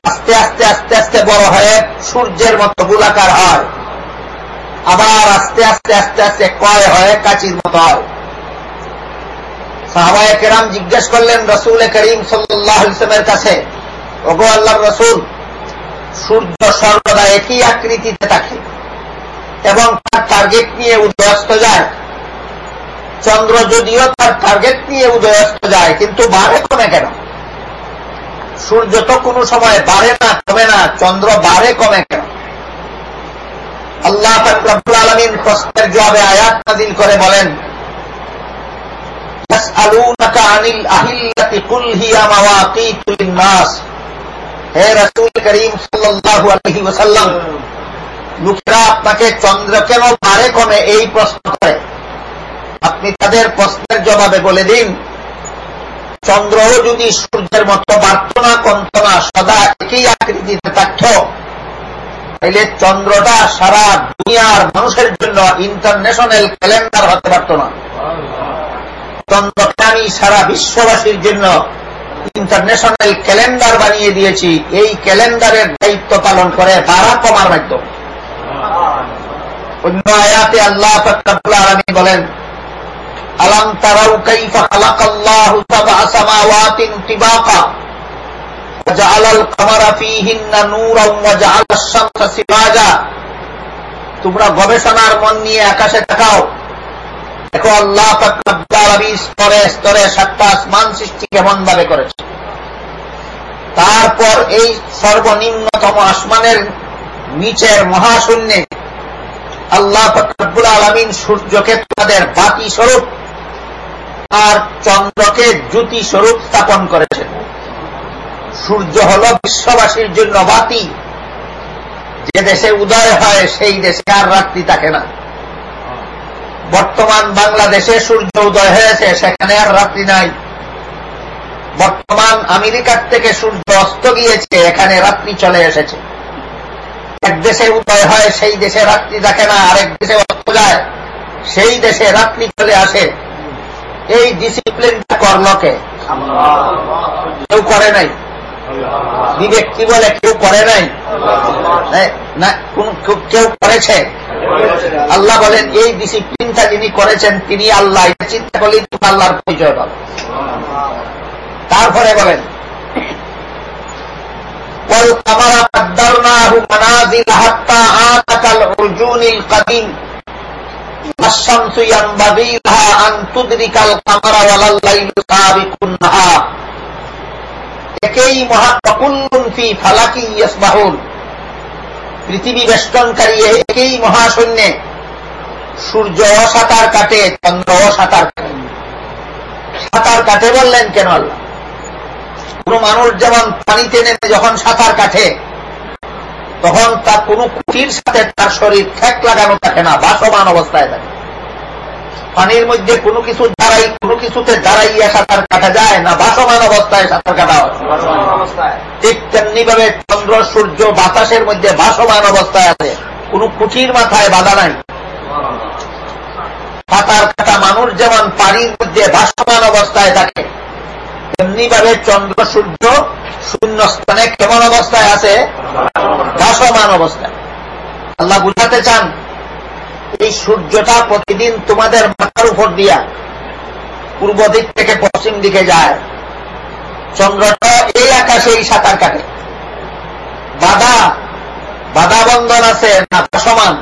আস্তে আস্তে আস্তে আস্তে বড় হয়ে সূর্যের মতো গোলাকার হয়। আবার আস্তে আস্তে আস্তে আস্তে কয় হয়ে কাচির মতো হয়। সাহাবায় কেরাম জিজ্ঞেস করলেন, রসুল করিম সাল্লামের কাছে, ওগো আল্লাহ রসুল, সূর্য সর্বদা একই আকৃতিতে থাকে এবং তার টার্গেট নিয়ে উদয়স্ত যায়। চন্দ্র যদিও তার টার্গেট নিয়ে উদয়স্ত যায়, কিন্তু বাড়ে কমে কেন? সূর্য তো কোনো সময় বাড়ে না, কমে না, চন্দ্র বাড়ে কমে কেন? আল্লাহ আলমিন প্রশ্নের জবাবে আয়াত নাজিল করে বলেন লোকেরা আপনাকে চন্দ্র কেন বাড়ে কমে এই প্রশ্ন করে? আপনি তাদের প্রশ্নের জবাবে বলে দিন, চন্দ্রও যদি সূর্যের মতো বাড়ত না সদা একই আকৃতিতে থাকত, তাইলে চন্দ্রটা সারা দুনিয়ার মানুষের জন্য ইন্টারন্যাশনাল ক্যালেন্ডার হতে পারত না। চন্দ্রকে আমি সারা বিশ্ববাসীর জন্য ইন্টারন্যাশনাল ক্যালেন্ডার বানিয়ে দিয়েছি এই ক্যালেন্ডারের দায়িত্ব পালন করে বাড়া কমার মাধ্যমে অন্য আয়াতে আল্লাহ ফকরাবুল আলমী বলেন আলম তারাউ কাইফা খালাকাল্লাহু সাবআ সামাওয়াতিন তিবাকা وجعل القمر فيهن نورا وجعل الشمس سراجا তোমরা গবেষণার মন নিয়ে আকাশে তাকাও দেখো আল্লাহ স্তরে স্তরে সাতটা আসমান সৃষ্টি কেমন ভাবে করেছে। তারপর এই সর্বনিম্নতম আসমানের নিচের মহাশূন্যে আল্লাহ ফকরাবুল আলমিন সূর্যকে তোমাদের বাতি স্বরূপ আর চন্দ্রকে জ্যোতি স্বরূপ স্থাপন করেছেন। সূর্য হল বিশ্ববাসীর জন্য বাতি। যে দেশে উদয় হয়, সেই দেশে আর রাত্রি থাকে না। বর্তমান বাংলাদেশে সূর্য উদয় হয়েছে, সেখানে আর রাত্রি নাই। বর্তমান আমেরিকার থেকে সূর্য অস্ত গিয়েছে, এখানে রাত্রি চলে এসেছে। এক দেশে উদয় হয়, সেই দেশে রাত্রি থাকে না, আরেক দেশে অস্ত যায়। সেই দেশে রাত্রি চলে আসে। এই ডিসিপ্লিনটা করলকে কেউ করে নাই। বিবেক কি বলে কেউ করে নাই না কেউ করেছে আল্লাহ বলেন এই ডিসিপ্লিনটা যিনি করেছেন তিনি আল্লাহ চিন্তা করলেই তুমি আল্লাহর পরিচয় পাবে তারপরে বলেন والقمر قدرناه منازل حتى عاد كالعرجون القديم الشمس ينبغي لها أن تدرك القمر ولا الليل سابق النهار একেই মহাকুল্লুন ফি ফালাকি ইয়াসবাহুন। পৃথিবী বেষ্টনকারী একেই মহাশূন্যে। সূর্য সাঁতার কাটে, চন্দ্র সাঁতার কাটে। সাঁতার কাটে বললেন কেন কোন মানুষ যেমন পানিতে নেমে যখন সাঁতার কাটে, তখন তার কোন কুটির সাথে তার শরীর ঠেক লাগানো থাকে না, বাসমান অবস্থায় থাকে। পানির মধ্যে কোনো কিছু দাঁড়াই কোনো কিছুতে দাঁড়াইয়া সাঁতার কাটা যায় না? বাসমান অবস্থায় সাঁতার কাটা হয়। ঠিক তেমনি ভাবে চন্দ্র সূর্য বাতাসের মধ্যে বাসমান অবস্থায় আছে। কোন কুঠির মাথায় বাধা নাই। সাঁতার কাটা মানুষ যেমন পানির মধ্যে বাসমান অবস্থায় থাকে তেমনি ভাবে চন্দ্র সূর্য শূন্য স্থানে কেমন অবস্থায় আছে? ভাসমান অবস্থায়। আল্লাহ বুঝাতে চান এই সূর্যটা প্রতিদিন তোমাদের মাথার উপর দিয়া পূর্ব দিক থেকে পশ্চিম দিকে যায়। চন্দ্রটা এই আকাশে, এই সাঁতার কাটে। বাধা বাধা বন্ধন আছে, না, ভাসমান।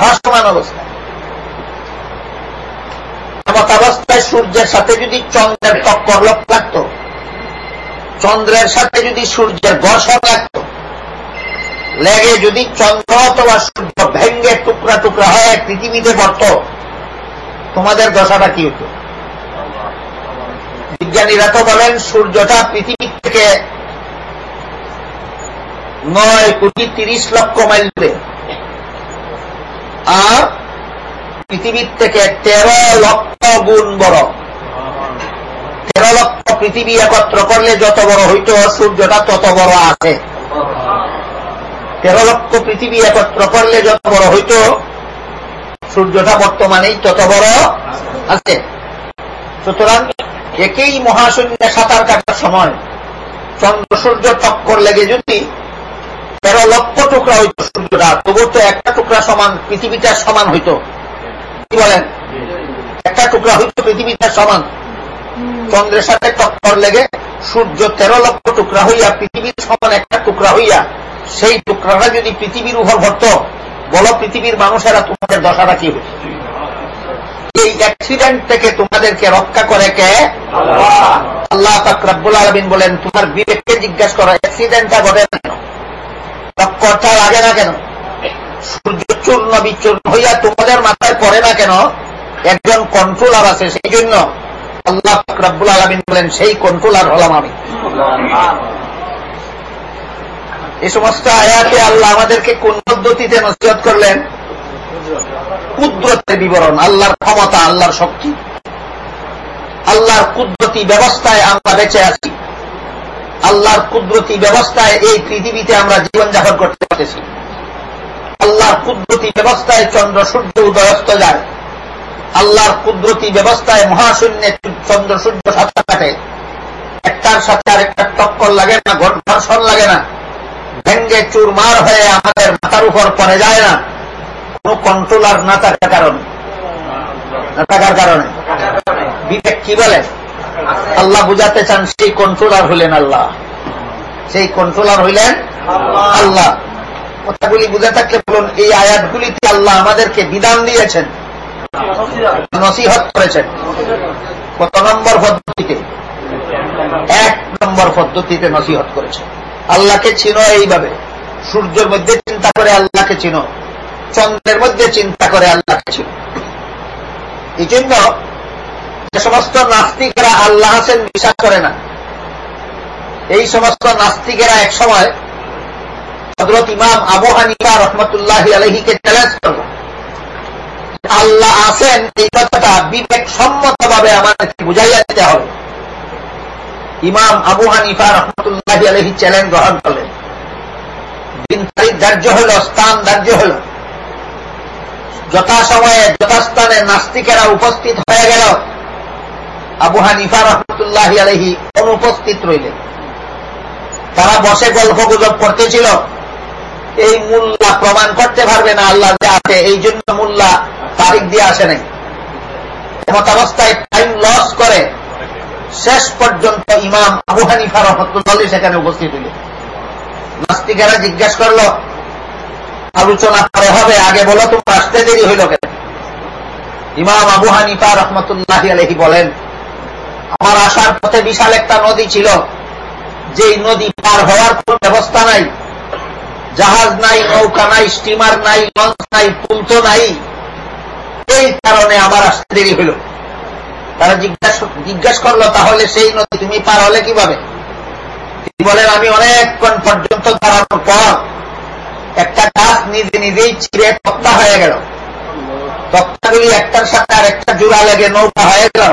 ভাসমান অবস্থা। এমত অবস্থায় সূর্যের সাথে যদি চন্দ্রের টক্কর লাগত, চন্দ্রের সাথে যদি সূর্যের ঘর্ষণ লাগত লেগে যদি চন্দ্র অথবা সূর্য ভেঙ্গে টুকরা টুকরা হয়ে, পৃথিবীতে পড়ত, তোমাদের দশাটা কি হতো? বিজ্ঞানীরা তো বলেন, সূর্যটা পৃথিবীর থেকে নয় কোটি তিরিশ লক্ষ মাইল দূরে। আর পৃথিবীর থেকে তেরো লক্ষ গুণ বড়। তেরো লক্ষ পৃথিবী একত্র করলে যত বড় হইত, সূর্যটা তত বড় আছে। তেরো লক্ষ পৃথিবী একত্র করলে যত বড় হইত, সূর্যটা বর্তমানেই তত বড় আছে। সুতরাং একই মহাশূন্যে সাঁতার কাটার সময়। চন্দ্র সূর্য টক্কর লেগে যদি তেরো লক্ষ টুকরা হইত সূর্যটা তবু তো একটা টুকরা সমান, পৃথিবীটার সমান হইত। কি বলেন? একটা টুকরা হইত পৃথিবীটার সমান। চন্দ্রের সাথে টক্কর লেগে সূর্য তেরো লক্ষ টুকরা হইয়া, পৃথিবীর সমান একটা টুকরা হইয়া সেই টুকরাটা যদি পৃথিবীর উপর ভরত বলো পৃথিবীর মানুষেরা তোমাদের দশাটা কি হইত এই অ্যাক্সিডেন্ট থেকে তোমাদেরকে রক্ষা করে কে? আল্লাহ। ফাকরাবুল আলমিন বলেন, তোমার বিবেককে জিজ্ঞাসা করো অ্যাক্সিডেন্টটা ঘটে না কেন? টক্করটা লাগে না কেন? সূর্য চূর্ণ বিচূর্ণ হইয়া তোমাদের মাথায় পড়ে না কেন? একজন কন্ট্রোলার আছে, সেই জন্য আল্লাহ ফাকরাবুল আলমিন বলেন, সেই কন্ট্রোলার হলাম আমি। এই সমস্ত আয়াতে আল্লাহ আমাদেরকে কোন পদ্ধতিতে নসিহত করলেন? কুদরতের বিবরণ, আল্লাহর ক্ষমতা, আল্লাহর শক্তি। আল্লাহর কুদরতি ব্যবস্থায় আমরা বেঁচে আছি। আল্লাহর কুদরতি ব্যবস্থায় এই পৃথিবীতে আমরা জীবনযাপন করতে পারতেছি। আল্লাহর কুদরতি ব্যবস্থায় চন্দ্র, সূর্য উদয়স্ত যায়। আল্লাহর কুদরতি ব্যবস্থায় মহাশূন্যে চন্দ্র, সূর্য সাঁতার কাটে। একটার সাথে আর একটা টক্কর লাগে না ঘর্ষণ লাগে না। ভেঙ্গে চুরমার হয়ে আমাদের মাথার উপর পড়ে যায় না। কোন কন্ট্রোলার না থাকার কারণে। না থাকার কারণে। বিবেক কি বলে? আল্লাহ বুঝাতে চান সেই কন্ট্রোলার হইলেন আল্লাহ। সেই কন্ট্রোলার হইলেন আল্লাহ। কথাগুলি বুঝে থাকলে বলুন, এই আয়াতগুলিতে আল্লাহ আমাদেরকে বিধান দিয়েছেন। নসিহত করেছেন। কত নম্বর পদ্ধতিতে? এক নম্বর পদ্ধতিতে নসিহত করেছেন। আল্লাহকে চিনো এইভাবে। সূর্যের মধ্যে চিন্তা করে আল্লাহকে চিনো। চন্দ্রের মধ্যে চিন্তা করে আল্লাহকে চিনো। এই জন্য যে সমস্ত নাস্তিকেরা আল্লাহ হাসেন বিশ্বাস করে না। এই সমস্ত নাস্তিকেরা এক সময় হজরত ইমাম আবু হানিফা রহমতুল্লাহ আলহীকে চ্যালেঞ্জ করল। আল্লাহ আছেন, এই কথাটা বিবেক সম্মত ভাবে আমাদেরকে বুঝাইয়া দিতে হবে। ইমাম আবু হানিফা রহমতুল্লাহ আলহী চ্যালেঞ্জ গ্রহণ করলেন। দিন তারিখ ধার্য হল, স্থান ধার্য হল। যথাসময়ে, যথাস্থানে নাস্তিকেরা উপস্থিত হয়ে গেল। আবু হানিফা রহমতুল্লাহ আলহী অনুপস্থিত রইলেন। তারা বসে গল্প গুজব করতেছিল। এই মুল্লা প্রমাণ করতে পারবে না আল্লাহ যে আছে, এই জন্য মুল্লা তারিখ দিয়ে আসে নাই। এমত অবস্থায় টাইম লস করে। শেষ পর্যন্ত ইমাম আবু হানিফা রহমতুল্লাহ সেখানে উপস্থিত হইল। নাস্তিকেরা জিজ্ঞেস করল, আলোচনা পরে হবে? আগে বলো, তোমার আসতে দেরি হইল কেন? ইমাম আবু হানিফা রহমতুল্লাহ আলহি বলেন, আমার আসার পথে বিশাল একটা নদী ছিল। যেই নদী পার হওয়ার কোন ব্যবস্থা নাই। জাহাজ নাই, নৌকা নাই, স্টিমার নাই, লঞ্চ নাই, পুল তো নাই। এই কারণে আমার আসতে দেরি হইল। তারা জিজ্ঞাসা জিজ্ঞাসা করল, তাহলে সেই নদী তুমি পার হলে কীভাবে? তিনি বলেন, আমি অনেকক্ষণ পর্যন্ত দাঁড়ানোর পর একটা গাছ নিজে নিজেই ছিঁড়ে তক্তা হয়ে গেল। তক্তাগুলি একটার সাথে আর একটা জোড়া লেগে নৌকা হয়ে গেল।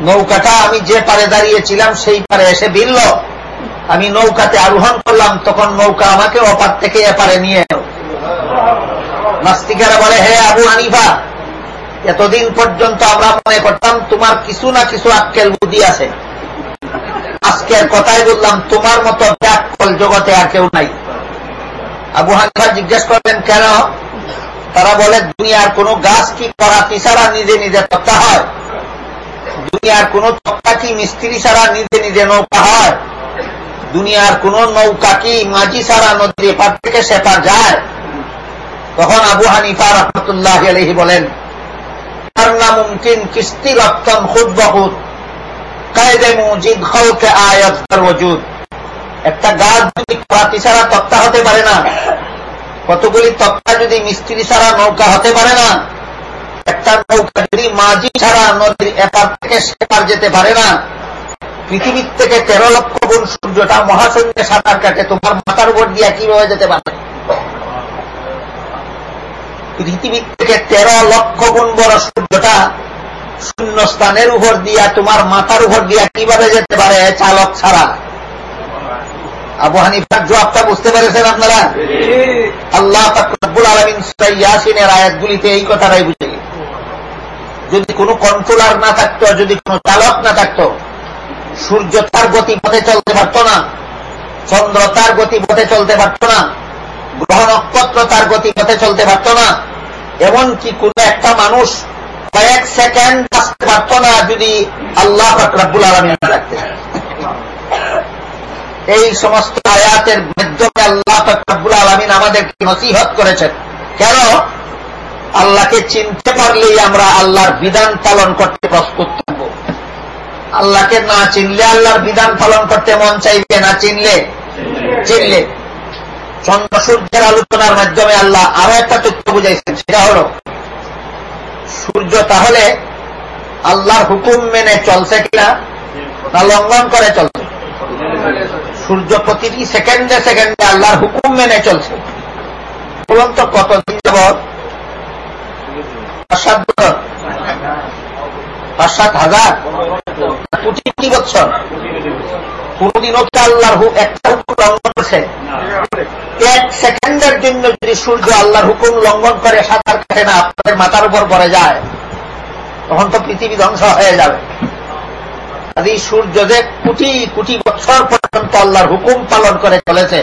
নৌকাটা আমি যে পারে দাঁড়িয়েছিলাম, সেই পারে এসে ভিড়ল। আমি নৌকাতে আরোহণ করলাম, তখন নৌকা আমাকে অপার থেকে এপারে নিয়ে নাস্তিকেরা বলে, হে আবু হানিফা এতদিন পর্যন্ত আমরা মনে করতাম, তোমার কিছু না কিছু আক্কেল বুদ্ধি আছে। আজকের কথাই বললাম, তোমার মতো ব্যাকল জগতে আর কেউ নাই। আবু হানিফা জিজ্ঞেস করবেন কেন? তারা বলে, দুনিয়ার কোন গাছ কি করাতি ছাড়া নিজে নিজে তক্তা হয়? দুনিয়ার কোন তক্তা কি মিস্ত্রি ছাড়া নিজে নিজে নৌকা হয়? দুনিয়ার কোন নৌকা কি মাঝি সারা নদীর এপার থেকে সেপার যায়? তখন আবু হানিফা রহমতুল্লাহ আলহি বলেন নাম মুমকিন কিস্তি রক্তম খুদ বহুত কায়দে মুজিদ খলকে আয়াত ওজুদ। একটা গাছ যদি পাতি ছাড়া তক্তা হতে পারে না, কতগুলি তক্তা যদি মিস্ত্রি ছাড়া নৌকা হতে পারে না, একটা নৌকা যদি মাঝি ছাড়া নদীর এপার থেকে সেপার যেতে পারে না, পৃথিবীর থেকে তেরো লক্ষ গুণ সূর্যটা মহাশূন্যে সাঁতার কাটে, তোমার মাথার উপর দিয়ে কীভাবে যেতে পারে। পৃথিবীর থেকে তেরো লক্ষ গুণ বড় সূর্যটা শূন্য স্থানের উপর দিয়া, তোমার মাথার উপর দিয়া কীভাবে যেতে পারে? চালক ছাড়া। আবু হানিফার জবাবটা বুঝতে পেরেছেন আপনারা? আল্লাহ তাকবুল আলমিন ইয়াসিনের আয়াতগুলিতে এই কথাটাই বুঝে যদি কোনো কন্ট্রোলার না থাকতো, যদি কোনো চালক না থাকতো, সূর্য তার গতিপথে চলতে পারত না, চন্দ্র তার গতিপথে চলতে পারত না গ্রহ নক্ষত্র তার গতিপথে চলতে পারত না। এমনকি কোন একটা মানুষ কয়েক সেকেন্ড আসতে পারত না যদি আল্লাহ রাব্বুল আলমিন রাখতে এই সমস্ত আয়াতের মাধ্যমে আল্লাহ রাব্বুল আলমিন আমাদেরকে নসিহত করেছেন। কেন? আল্লাহকে চিনতে পারলেই আমরা আল্লাহর বিধান পালন করতে প্রস্তুত থাকব। আল্লাহকে না চিনলে আল্লাহর বিধান পালন করতে মন চাইবে? না চিনলে? চিনলে। চন্দ্র সূর্যের আলোচনার মাধ্যমে আল্লাহ আরও একটা তথ্য বুঝাইছেন, সেটা হল, সূর্য তাহলে আল্লাহর হুকুম মেনে চলছে কিনা না লঙ্ঘন করে চলছে? সূর্য প্রতিটি সেকেন্ডে সেকেন্ডে আল্লাহর হুকুম মেনে চলছে। বলুন তো কতদিন যাবৎ? পাঁচ পাঁচ সাত হাজার? কোটি কোটি বছর? কোনদিনও কি আল্লাহর একটা হুকুম লঙ্ঘন করছে? এক সেকেন্ডের জন্য যদি সূর্য আল্লাহর হুকুম লঙ্ঘন করে, সাঁতার কাটে না, আপনাদের মাথার উপর পড়ে যায়, তখন তো পৃথিবী ধ্বংস হয়ে যাবে। এই সূর্য যে কোটি কোটি বছর পর্যন্ত আল্লাহর হুকুম পালন করে চলেছে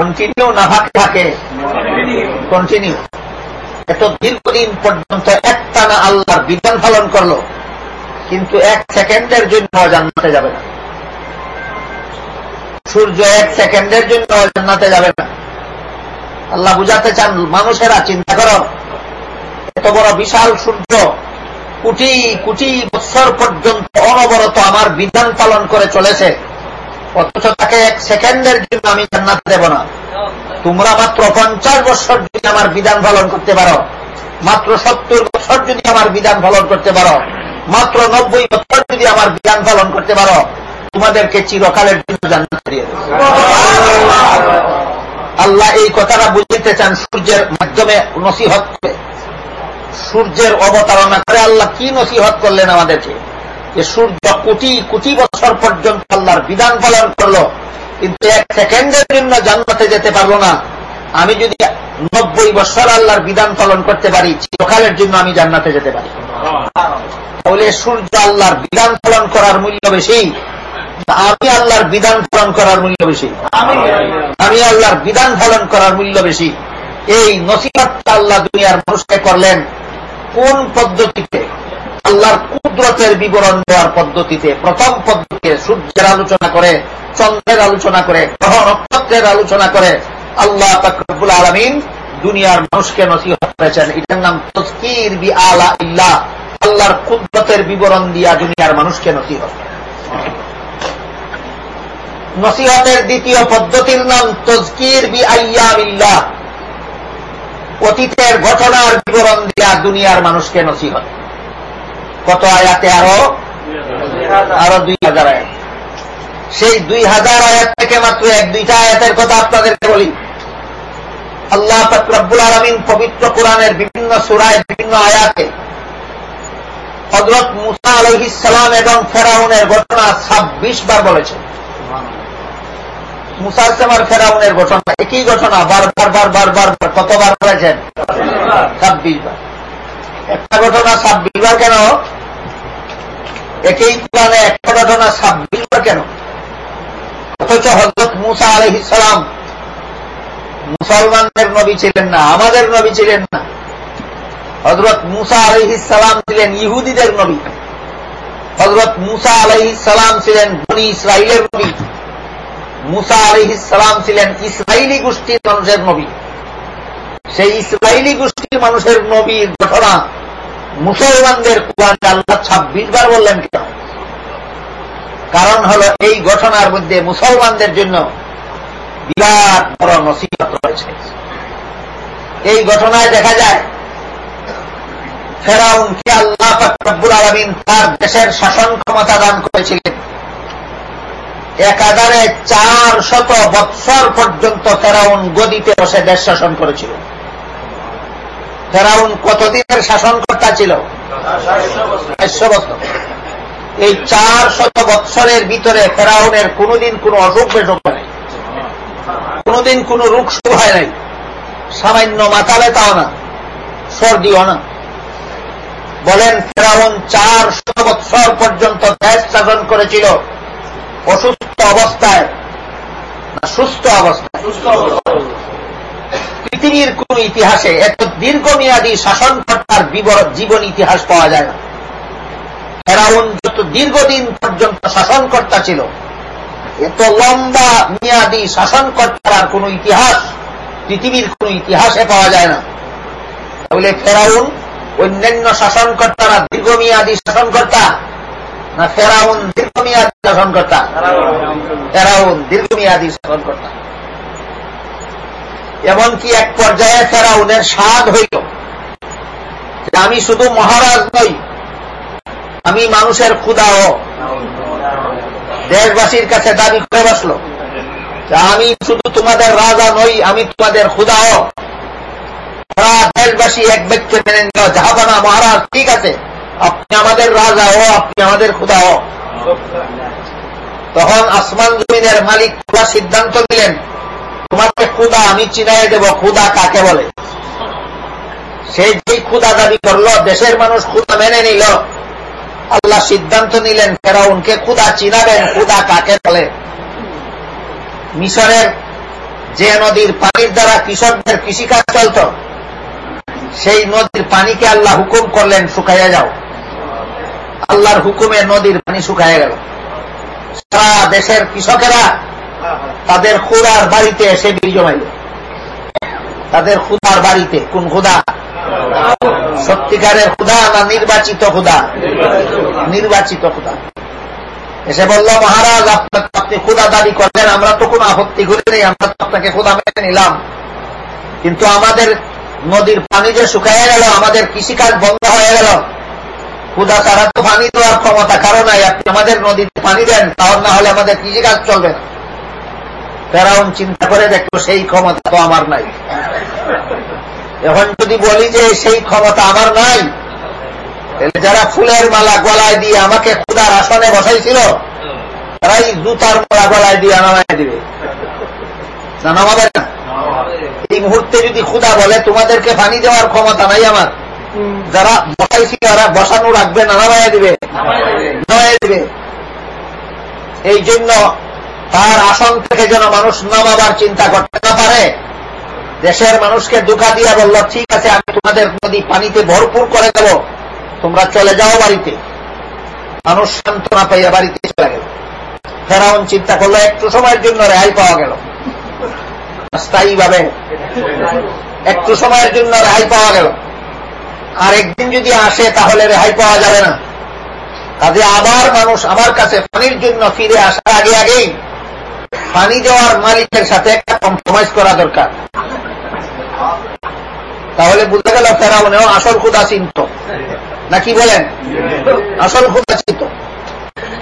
কন্টিনিউ না ফাঁকে থাকে কন্টিনিউ এত দীর্ঘদিন পর্যন্ত একটানা আল্লাহর বিধান পালন করল, কিন্তু এক সেকেন্ডের জন্য জান্নাতে যাবে না। সূর্য এক সেকেন্ডের জন্য জান্নাতে যাবে না। আল্লাহ বুঝাতে চান, মানুষেরা চিন্তা করো, এত বড় বিশাল সূর্য, কোটি কোটি বছর পর্যন্ত অনবরত আমার বিধান পালন করে চলেছে। অথচ তাকে এক সেকেন্ডের জন্য আমি জান্নাতে দেব না। তোমরা মাত্র পঞ্চাশ বছর যদি আমার বিধান পালন করতে পারো, মাত্র সত্তর বছর যদি আমার বিধান পালন করতে পারো, মাত্র নব্বই বছর যদি আমার বিধান পালন করতে পারো তোমাদেরকে চিরকালের জন্য আল্লাহ এই কথাটা বুঝতে চান, সূর্যের মাধ্যমে নসিহত করে। সূর্যের অবতারণা করে আল্লাহ কি নসিহত করলেন আমাদেরকে? যে সূর্য কোটি কোটি বছর পর্যন্ত আল্লাহর বিধান পালন করল, কিন্তু এক সেকেন্ডের জন্য জান্নাতে যেতে পারব না। আমি যদি নব্বই বছর আল্লাহর বিধান পালন করতে পারি, চিরকালের জন্য আমি জান্নাতে যেতে পারি। তাহলে সূর্য আল্লাহর বিধান পালন করার মূল্য বেশি। আমি আল্লাহর বিধান পালন করার মূল্য বেশি। আমি আল্লাহর বিধান পালন করার মূল্য বেশি। এই নসিহতটা আল্লাহ দুনিয়ার মানুষকে করলেন কোন পদ্ধতিতে? আল্লাহর কুদরতের বিবরণ দেওয়ার পদ্ধতিতে। প্রথম পদ্ধতিতে সূর্যের আলোচনা করে, চন্দ্রের আলোচনা করে, গ্রহ নক্ষত্রের আলোচনা করে আল্লাহ তকরবুল আলমিন দুনিয়ার মানুষকে নসিহত করেছেন। এটার নাম তস্কির বি আলা ইল্লাহ। আল্লাহর কুদরতের বিবরণ দিয়া দুনিয়ার মানুষকে নসিহত নসিহতের দ্বিতীয় পদ্ধতির নাম তজকির বি আইয়ামিল্লাহ। অতীতের ঘটনার বিবরণ দিয়া দুনিয়ার মানুষকে নসিহত। কত আয়াতে আরও? আরও দুই হাজার আয়াত। সেই দুই হাজার আয়াত থেকে মাত্র এক দুইটা আয়াতের কথা আপনাদেরকে বলি। আল্লাহ ফকরাবুল আলমিন পবিত্র কোরআনের বিভিন্ন সুরায় বিভিন্ন আয়াতে হজরত মুসা আলহিসাম এবং ফেরাউনের ঘটনা ছাব্বিশ বার বলেছেন। মুসার ফেরাউনের ঘটনা, একই ঘটনা বারবার বারবার বারবার কতবার বলেছেন? ছাব্বিশ বার। একটা ঘটনা ছাব্বিশ বার কেন? একই কোরআনে একটা ঘটনা ছাব্বিশ বার কেন? অথচ হজরত মুসা আলহ ইসলাম মুসলমানদের নবী ছিলেন না, আমাদের নবী ছিলেন না। হজরত মুসা আলহ ইসলাম ছিলেন ইহুদিদের নবী। হজরত মুসা আলহ ইসলাম ছিলেন বনি ইসরায়েলের নবী। মুসা আলী ইসলাম ছিলেন ইসরায়েলি গোষ্ঠীর মানুষের নবী। সেই ইসরায়েলি গোষ্ঠীর মানুষের নবীর ঘটনা মুসলমানদের কোরআনে আল্লাহ ছাব্বিশ বার বললেন কেন? কারণ হল এই ঘটনার মধ্যে মুসলমানদের জন্য বিরাট বড় নসিহত রয়েছে। এই ঘটনায় দেখা যায় ফেরাউনকে আল্লাহ আলমিন তার দেশের শাসন ক্ষমতা দান করেছিলেন। একাধারে চার শত বৎসর পর্যন্ত ফেরাউন গদিতে বসে দেশ শাসন করেছিল। ফেরাউন কতদিনের শাসনকর্তা ছিল? চারশো বছর। এই চার শত বৎসরের ভিতরে ফেরাউনের কোনদিন কোন অসুখ বেসুখ নেই। কোনদিন কোন রোগ শুরু হয় নাই। সামান্য মাথা ব্যথাও না, সর্দিও না। বলেন, ফেরাউন চার শত বৎসর পর্যন্ত দেশ শাসন করেছিল। অসুস্থ অবস্থায় না সুস্থ অবস্থায়? পৃথিবীর কোন ইতিহাসে এত দীর্ঘমেয়াদী শাসনকর্তার জীবন ইতিহাস পাওয়া যায় না। ফেরাউন যত দীর্ঘদিন পর্যন্ত শাসনকর্তা ছিল এত লম্বা মেয়াদী শাসনকর্তার আর কোন ইতিহাস পৃথিবীর কোন ইতিহাসে পাওয়া যায় না। তাহলে ফেরাউন অন্যান্য শাসনকর্তারা দীর্ঘমেয়াদী শাসনকর্তা না, ফেরাউন দীর্ঘমেয়াদী শাসনকর্তা। ফেরাউন দীর্ঘমেয়াদী শাসনকর্তা। এমনকি এক পর্যায়ে ফেরাউনের স্বাদ হইল আমি শুধু মহারাজ নই, আমি মানুষের ক্ষুদাও দেশবাসীর কাছে দাবি করে বসল আমি শুধু তোমাদের রাজা নই, আমি তোমাদের ক্ষুদাও দেশবাসী এক ব্যক্তি মেনে নিল জাহাবানা মহারাজ, ঠিক আছে। আপনি আমাদের রাজা ও আপনি আমাদের ক্ষুদা ও তখন আসমান জমিনের মালিক খোলা সিদ্ধান্ত নিলেন, তোমাকে ক্ষুদা আমি চিনাই দেব ক্ষুদা কাকে বলে? সে যে ক্ষুদা দাবি করল, দেশের মানুষ ক্ষুদা মেনে নিল। আল্লাহ সিদ্ধান্ত নিলেন, ফেরাউনকে ক্ষুদা চিনাবেন ক্ষুদা কাকে বলে? মিশরের যে নদীর পানির দ্বারা কৃষকদের কৃষিকাজ চলত, সেই নদীর পানিকে আল্লাহ হুকুম করলেন, শুকাইয়া যাও। আল্লাহর হুকুমে নদীর পানি শুকাইয়া গেল। সারা দেশের কৃষকেরা তাদের খুদার বাড়িতে এসে বীর জমাইল। তাদের খুদার বাড়িতে কোন খুদা সত্যিকারের খুদা না নির্বাচিত খুদা নির্বাচিত খুদা এসে বলল, মহারাজ আপনাকে আপনি খুদা দাবি করলেন, আমরা তো কোনো আপত্তি করি নেই, আমরা তো আপনাকে খুদা মেনে নিলাম। কিন্তু আমাদের নদীর পানি যে শুকাইয়া গেল, আমাদের কৃষিকাজ বন্ধ হয়ে গেল। খুদা ছাড়া তো পানি দেওয়ার ক্ষমতা কারণ নাই। আপনি আমাদের নদীতে পানি দেন, তাহলে না হলে আমাদের কৃষিকাজ চলবে। না ফেরাউন চিন্তা করে দেখল সেই ক্ষমতা তো আমার নাই। এখন যদি বলি যে সেই ক্ষমতা আমার নাই যারা ফুলের মালা গলায় দিয়ে আমাকে খুদার আসনে বসাইছিল, তারাই জুতার মালা গলায় দিয়ে নামায় দিবে। না, নামাবে না? এই মুহূর্তে যদি খুদা বলে, তোমাদেরকে পানি দেওয়ার ক্ষমতা নাই আমার। যারা বসাইছি তারা বসানো রাখবে না নামায় দিবে। নামায় দিবে। এই জন্য তার আসন থেকে যেন মানুষ নামাবার চিন্তা করতে না পারে, দেশের মানুষকে দুঃখা দিয়া বলল, ঠিক আছে, আমি তোমাদের নদী পানিতে ভরপুর করে দেব। তোমরা চলে যাও বাড়িতে। মানুষ সান্ত্বনা পাইয়া বাড়িতে চলে গেল। ফেরাউন চিন্তা করল, একটু সময়ের জন্য রেহাই পাওয়া গেল। স্থায়ীভাবে একটু সময়ের জন্য রেহাই পাওয়া গেল। আর একদিন যদি আসে, তাহলে রেহাই পাওয়া যাবে না। কাজে আবার মানুষ আমার কাছে পানির জন্য ফিরে আসার আগে আগেই পানি দেওয়ার মালিকের সাথে একটা কম্প্রোমাইজ করা দরকার। তাহলে বুঝতে গেল ফেরাউনেও আসল খুদা চিন্ত। নাকি বলেন? আসল খুদা চিন্ত।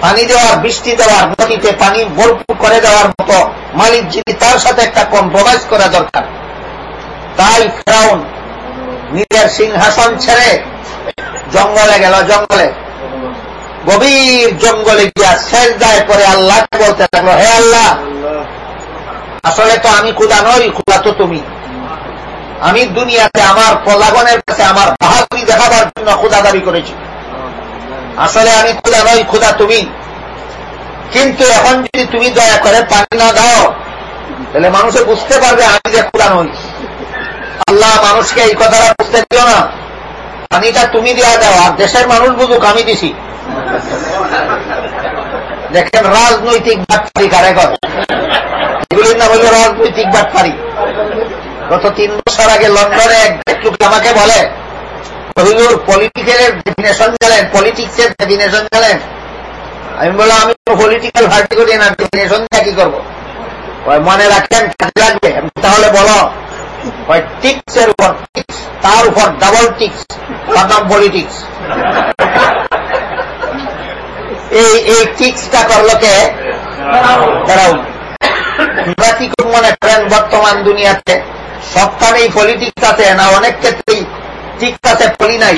পানি দেওয়ার, বৃষ্টি দেওয়ার নদীতে পানি ভরপুর করে দেওয়ার মতো মালিক যিনি তার সাথে একটা কম্প্রোমাইজ করা দরকার, তাই ফেরাউন নিজের সিংহাসন ছেড়ে জঙ্গলে গেল, জঙ্গলে। গভীর জঙ্গলে গিয়া শেষ দায় করে আল্লাহকে বলতে থাকল হে আল্লাহ, আসলে তো আমি খুদা নই ক্ষুদা তো তুমি। আমি দুনিয়াতে আমার প্রলাগনের কাছে আমার বাহাদুরি দেখাবার জন্য ক্ষুদা দাবি করেছি। আসলে আমি ক্ষুদা নই ক্ষুদা তুমি। কিন্তু এখন যদি তুমি দয়া করে পানি না দাও, তাহলে মানুষে বুঝতে পারবে আমি যে ক্ষুদা নই। আল্লাহ মানুষকে এই কথাটা বুঝতে দিও না। পানিটা তুমি দেওয়া দাও, আর দেশের মানুষ বুঝুক, আমি দিছি। দেখেন, রাজনৈতিক বাচ্চারি কারে করে? এগুলির নাম হইল রাজনৈতিক বাটপারি। গত তিন বছর আগে লন্ডনে এক লোক আমাকে বলে, হুজুর পলিটিক্যালের ডেফিনেশন জানেন? পলিটিক্সের ডেফিনেশন জানেন? আমি বললাম, আমি পলিটিক্যাল পার্টি করি না ডেফিনেশন কি করব? মনে রাখেন, কাজে লাগবে। তাহলে বলো ওই টিক্স এর উপর টিক্স, তার উপর ডাবল টিক্স নাম পলিটিক্স এই এই টিক্সটা করল কে? ফেরাউন মনে করেন বর্তমান দুনিয়াতে? সবখানেই পলিটিক্স আছে, না অনেক ক্ষেত্রেই টিক্স আছে, পলি নাই?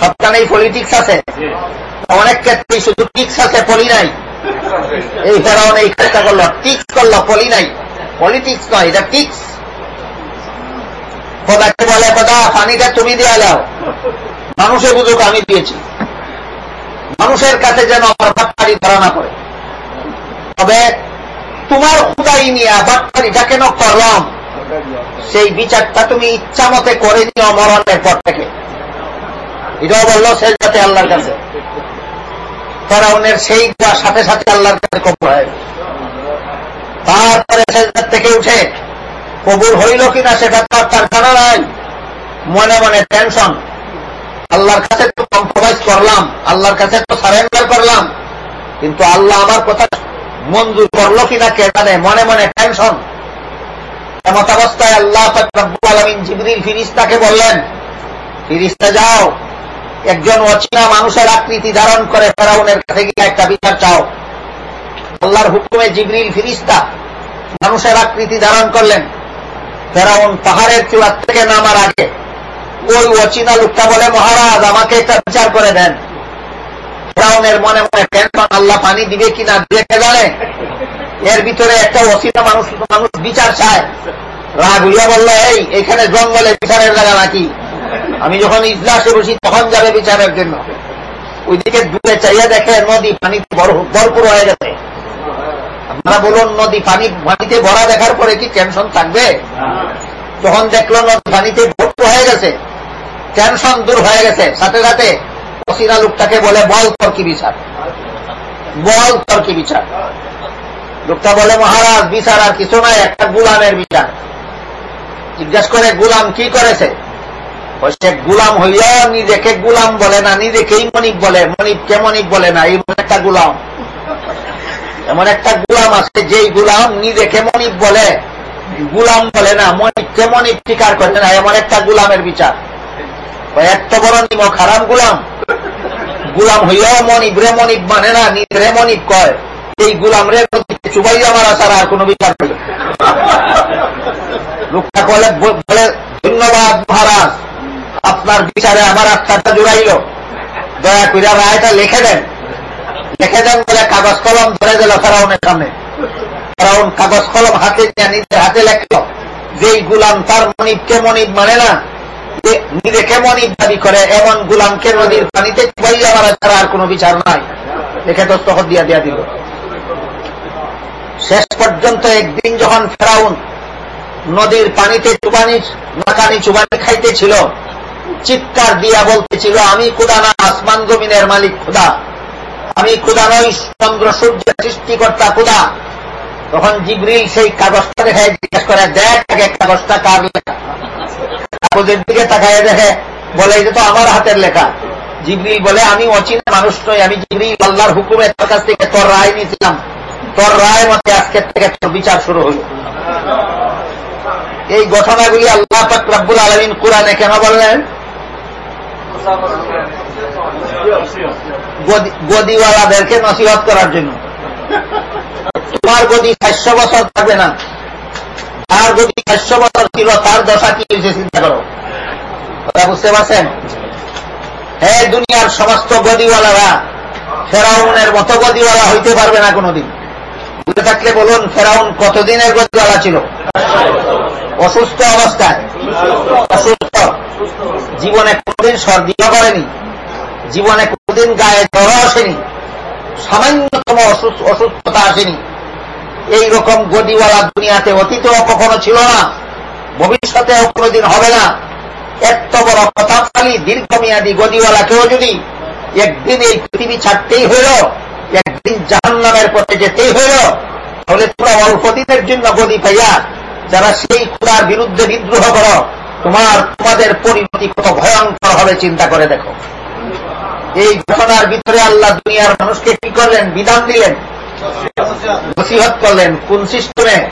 সবখানেই পলিটিক্স আছে? অনেক ক্ষেত্রেই শুধু টিক্স আছে, পলি নাই? এই ফেরাউন এই কাজটা করল। টিক্স করল, পলি নাই? পলিটিক্স নয়, এটা টিক্স। খোদাকে বলে খোদা পানিটা তুমি দিয়ে দাও। মানুষের বুঝুক, আমি দিয়েছি। মানুষের কাছে যেন আমার বাটপারি ধরা না পড়ে। তবে তোমার খুদাই নিয়ে বাটপারিটা কেন করলাম? সেই বিচারটা তুমি ইচ্ছা মতে করে নিও মরণের পর থেকে। এটাও বলল সে যাতে আল্লাহর কাছে। ফেরাউনের সেই সাথে সাথে আল্লাহর কাছে কবুল হয় তারপরে সেজদার থেকে উঠে কবুল হইল কিনা সেটা তো তার জানা নাই। মনে মনে টেনশন আল্লাহর কাছে তো কম্প্রোমাইজ করলাম, আল্লাহর কাছে তো সারেন্ডার করলাম। কিন্তু আল্লাহ আমার কথা মঞ্জুর করল কিনা কে জানে? মনে মনে টেনশন এমত অবস্থায় আল্লাহ আলমিন জিবরিল ফিরিস্তাকে বললেন, ফিরিস্তা যাও, একজন অচেনা মানুষের আকৃতি ধারণ করে ফেরাউনের কাছে গিয়ে একটা বিচার চাও। আল্লাহর হুকুমে জিবরিল ফিরিস্তা মানুষের আকৃতি ধারণ করলেন। ফেরাউন পাহাড়ের চূড়ার থেকে নামার আগে, ওই অচেনা লোকটা বলে, মহারাজ, আমাকে একটা বিচার করে দেন। ফেরাউনের মনে মনে টেনশন আল্লাহ পানি দিবে কিনা দেখে জানে? এর ভিতরে একটা অচেনা মানুষ মানুষ বিচার চায়। রাগ হইয়া বলল, এই, এখানে জঙ্গলে বিচারের জায়গা নাকি? আমি যখন ইজলাসে বসি তখন যাবে বিচারের জন্য। ওইদিকে দূরে চাইয়া দেখে নদী পানি ভরপুর হয়ে গেছে। আপনারা বলুন, নদী পানি পানিতে ভরা দেখার পরে কি টেনশন থাকবে? যখন দেখল নদী পানিতে ভরপুর হয়ে গেছে টেনশন দূর হয়ে গেছে। সাথে সাথে অসিরা লোকটাকে বলে, বল তোর কি বিচার? বল তোর কি বিচার? লোকটা বলে, মহারাজ, বিচার আর কিছু নয় একটা গুলামের বিচার। জিজ্ঞাসা করে, গুলাম কি করেছে? সে গুলাম হইয়া নিজেকে গুলাম বলে না, নিজেকেই মনিক বলে। মনিককে মনিক বলে না, এই একটা গুলাম। এমন একটা গুলাম আছে, যেই গুলাম নিজেকে মনিক বলে। গুলাম বলে না মনিককে মনিক স্বীকার করে না, এমন একটা গুলামের বিচার। এত বড় নিমক হারাম গুলাম? গুলাম হইয়াও মনিক রে মনিক মানে না, নিজে মনিক কয়, এই গুলাম রে চুবাই আমার আসার আর কোন বিচার নেই লোকটা বলে বলে, ধন্যবাদ মহারাজ, আপনার বিচারে আমার আত্মাটা জুড়াইল। দয়া করে রায়টা লিখে দেন। লিখে দেন বলে কাগজ কলম ধরে দিল ফেরাউনের সামনে। ফেরাউন কাগজ কলম হাতে নিয়ে নিজের হাতে লেখল, যেই গুলাম তার মনিবকে মনিব মানে না নিজেকে মনিব দাবি করে, এমন গুলামকে নদীর পানিতে চুবাই আমার ছাড়া আর কোন বিচার নাই। লিখে দস্তখত দিয়া দিয়া দিল। শেষ পর্যন্ত একদিন যখন ফেরাউন নদীর পানিতে চুবানি নাকানি চুবানি খাইতেছিল, চিৎকার দিয়া বলতেছিল, আমি খুদা না, আসমান জমিনের মালিক খুদা। আমি খুদা নই চন্দ্র সূর্য সৃষ্টিকর্তা খুদা তখন জিবরিল সেই কাগজটা দেখে জিজ্ঞেস করে, দেখ আগে কাগজটা কার লেখা? কাগজের দিকে তাকায় দেখে, বলে, এটা তো আমার হাতের লেখা। জিবরিল বলে, আমি অচিনা মানুষ নই, আমি জিবরিল, আল্লাহর হুকুমে তোর কাছ থেকে তোর রায় নিয়েছিলাম। তোর রায় মতে আজকের থেকে তোর বিচার শুরু হল। এই ঘটনাগুলি আল্লাহ পাক রব্বুল আলমিন কোরআনে কেন বললেন? গদিওয়ালাদেরকে নসিহত করার জন্য। তোমার গদি চারশো বছর থাকবে না। তার গদি চারশো বছর ছিল, তার দশা কি হয়েছে চিন্তা করো। কথা বুঝতে পারছেন? হ্যাঁ দুনিয়ার সমস্ত গদিওয়ালারা, ফেরাউনের মতো গদিওয়ালা হইতে পারবে না কোনোদিন। বুঝে থাকলে বলুন, ফেরাউন কতদিনের গদিওয়ালা ছিল? অসুস্থ অবস্থায়। অসুস্থ। জীবনে কোনদিন সর্দিও করেনি জীবনে কোনদিন গায়ে জ্বর আসেনি। সামান্যতম অসুস্থতা আসেনি। এই রকম গদিওয়ালা দুনিয়াতে অতীতেও কখনো ছিল না, ভবিষ্যতেও কোনোদিন হবে না। এত বড় প্রতাপশালী দীর্ঘমেয়াদী গদিওয়ালা কেউ যদি একদিন এই পৃথিবী ছাড়তেই হইল, একদিন জাহান নামের পথে যেতেই হইল, তাহলে তোমরা অল্প দিনের জন্য গদি পাইয়া যারা সেই খুদার বিরুদ্ধে বিদ্রোহ করো তোমার, তোমাদের পরিণতি কত ভয়ঙ্কর হবে চিন্তা করে দেখো। এই ঘটনার ভিতরে আল্লাহ দুনিয়ার মানুষকে কি করলেন? বিধান দিলেন। নসিহত করলেন। কোন সিস্টেমে?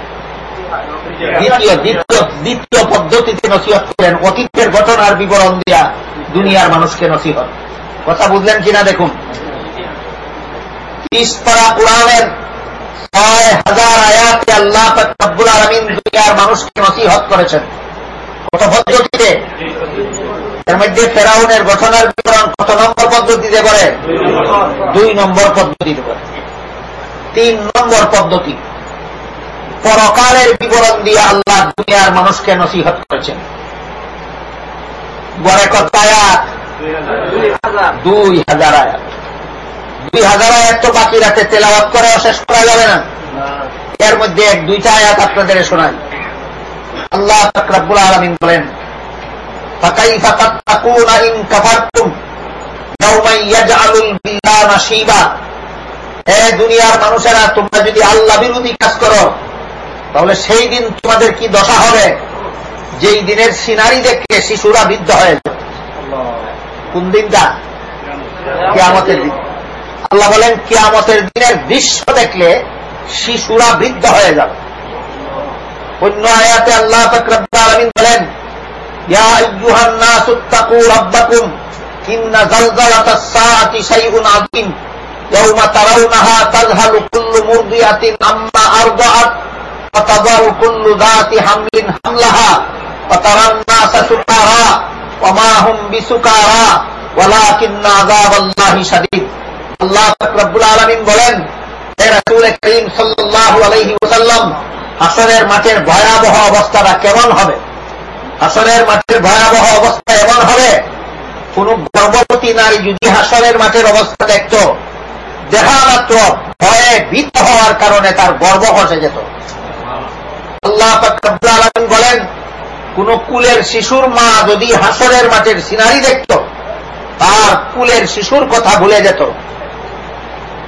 দ্বিতীয় দ্বিতীয় দ্বিতীয় পদ্ধতিতে নসিহত করলেন। অতীতের ঘটনার বিবরণ দিয়া দুনিয়ার মানুষকে নসিহত। কথা বুঝলেন কিনা দেখুন? তিসপাড়া কোরআনের ছয় হাজার আয়াতে আল্লাহ আব্বুল আলমিন দুনিয়ার মানুষকে নসিহত করেছেন। কত পদ্ধতিতে এর মধ্যে ফেরাউনের ঘটনার বিবরণ কত নম্বর পদ্ধতিতে করে দুই নম্বর পদ্ধতিতে করে তিন নম্বর পদ্ধতি। পরকালের বিবরণ দিয়ে আল্লাহ দুনিয়ার মানুষকে নসিহত করেছেন। গড়ে কত আয়াত? দুই হাজার আয়াত। দুই হাজার আয়াত তো বাকি রাতে তেলাওয়াত করে শেষ করা যাবে না। এর মধ্যে এক দুইটা আয়াত আপনাদের শোনাই। আল্লাহ তাকরাবুল আলমিন বলেন দুনিয়ার মানুষেরা, তোমরা যদি আল্লাহ বিরোধী কাজ করো, তাহলে সেই দিন তোমাদের কি দশা হবে? যেই দিনের সিনারি দেখে শিশুরা বিদ্ধ হয়ে যাবে। কোন দিনটা? কেয়ামতের দিন। আল্লাহ বলেন, কেয়ামতের দিনের দৃশ্য দেখলে শিশুরা বৃদ্ধ হয়ে যাবে। অন্য আয়াতে আল্লাহ ফকরব্বা বলেন আল্লাহ বলেন হাসরের মাঠের ভয়াবহ অবস্থাটা কেমন হবে? হাসরের মাঠের ভয়াবহ অবস্থা এমন হবে, কোন গর্ভবতী নারী যদি হাসরের মাঠের অবস্থা দেখত দেখা মাত্র ভয়ে ভীত হওয়ার কারণে তার গর্ব খসে যেত। আল্লাহ আলমিন বলেন, কোন কুলের শিশুর মা যদি হাসরের মাঠের সিনারি দেখত, তার কুলের শিশুর কথা ভুলে যেত।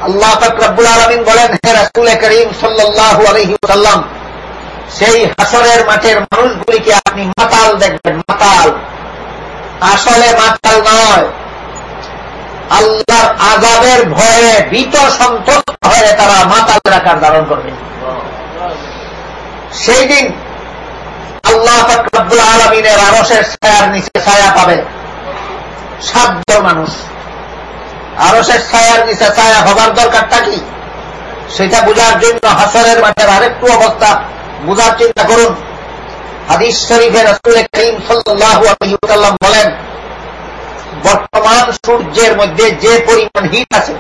আল্লাহ ফকরুল আলমিন বলেন, হে রাসুল করিম সাল্লাহ আলহি সাল্লাম সেই হাসরের মাঠের মানুষগুলিকে আপনি মাতাল দেখবেন, মাতাল। আসলে মাতাল নয়। আল্লাহর আজাবের ভয়ে ভীত সন্তুষ্ট হয়ে তারা মাতাল রাখার ধারণ করবে। সেই দিন আল্লাহ ফকরাবুল আলমিনের আরসের ছায়ার নিচে ছায়া পাবে। সাতজন মানুষ। আরসের ছায়ার নিচে ছায়া হবার দরকারটা কি? সেটা বোঝার জন্য হাসরের মাঠের আরেকটু অবস্থা। বুঝার চিন্তা করুন। হাদিস শরীফের রসুল করিম সাল্লাম বলেন, বর্তমান সূর্যের মধ্যে যে পরিমাণ হিট আছে,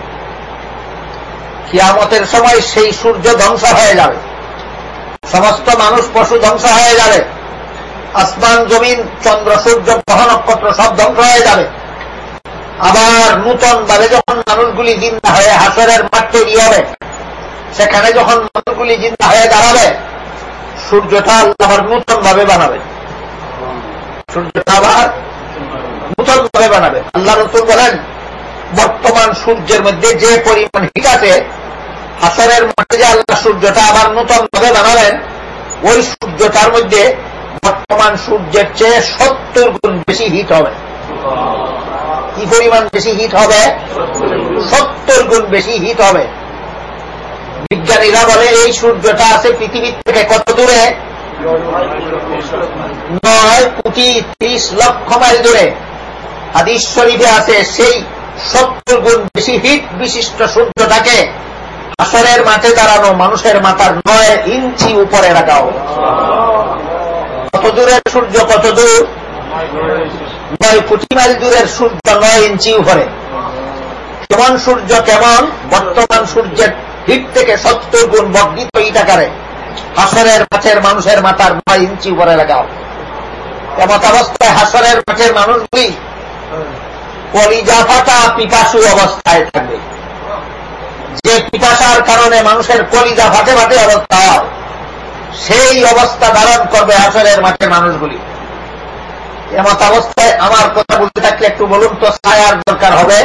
কিয়ামতের সময় সেই সূর্য ধ্বংস হয়ে যাবে। সমস্ত মানুষ পশু ধ্বংস হয়ে যাবে। আসমান, জমিন, চন্দ্র, সূর্য গ্রহ নক্ষত্র সব ধ্বংস হয়ে যাবে। আবার নূতন ভাবে যখন মানুষগুলি জিন্দা হয়ে হাসরের মাঠ তৈরি হবে, সেখানে যখন মানুষগুলি জিন্দা হয়ে দাঁড়াবে সূর্যটা আল্লাহ নূতন ভাবে বানাবে। সূর্যটা আবার নূতন ভাবে বানাবে। আল্লাহ রসুল বলেন, বর্তমান সূর্যের মধ্যে যে পরিমাণ হিট আছে, হাসরের মাঠে যে আল্লাহ সূর্যটা আবার নূতন ভাবে বানাবেন, ওই সূর্যটার মধ্যে বর্তমান সূর্যের চেয়ে সত্তর গুণ বেশি হিট হবে। কি পরিমাণ বেশি হিট হবে? সত্তর গুণ বেশি হিট হবে। বিজ্ঞানীরা বলে, এই সূর্যটা আছে পৃথিবীর থেকে কত দূরে? নয় কোটি ত্রিশ লক্ষ মাইল দূরে। হাদিস শরীফে আছে সেই সত্তর গুণ বেশি হিট বিশিষ্ট সূর্যটাকে। আসরের মাঠে দাঁড়ানো মানুষের মাথার নয় ইঞ্চি উপরে রাখাও। কত দূরের সূর্য, কত দূর? নয় কোটি মাইল দূরের সূর্য, নয় ইঞ্চি উপরে। কেমন সূর্য, কেমন? বর্তমান সূর্যের হিট থেকে সত্তর গুণ বর্ধিত ইট আকারে হাসরের মাঠের মানুষের মাথার নয় ইঞ্চি উপরে লাগাও। এমত অবস্থায় হাসরের মাঠের মানুষগুলি কলিজা ফাটা পিপাসু অবস্থায় থাকবে। যে পিপাসার কারণে মানুষের কলিজা ফাটে ফাটে অবস্থা হয়, সেই অবস্থা ধারণ করবে হাসরের মাঠের মানুষগুলি। এমত অবস্থায় আমার কথা বলতে থাকলে একটু বলুন তো, ছায়ার দরকার হবে?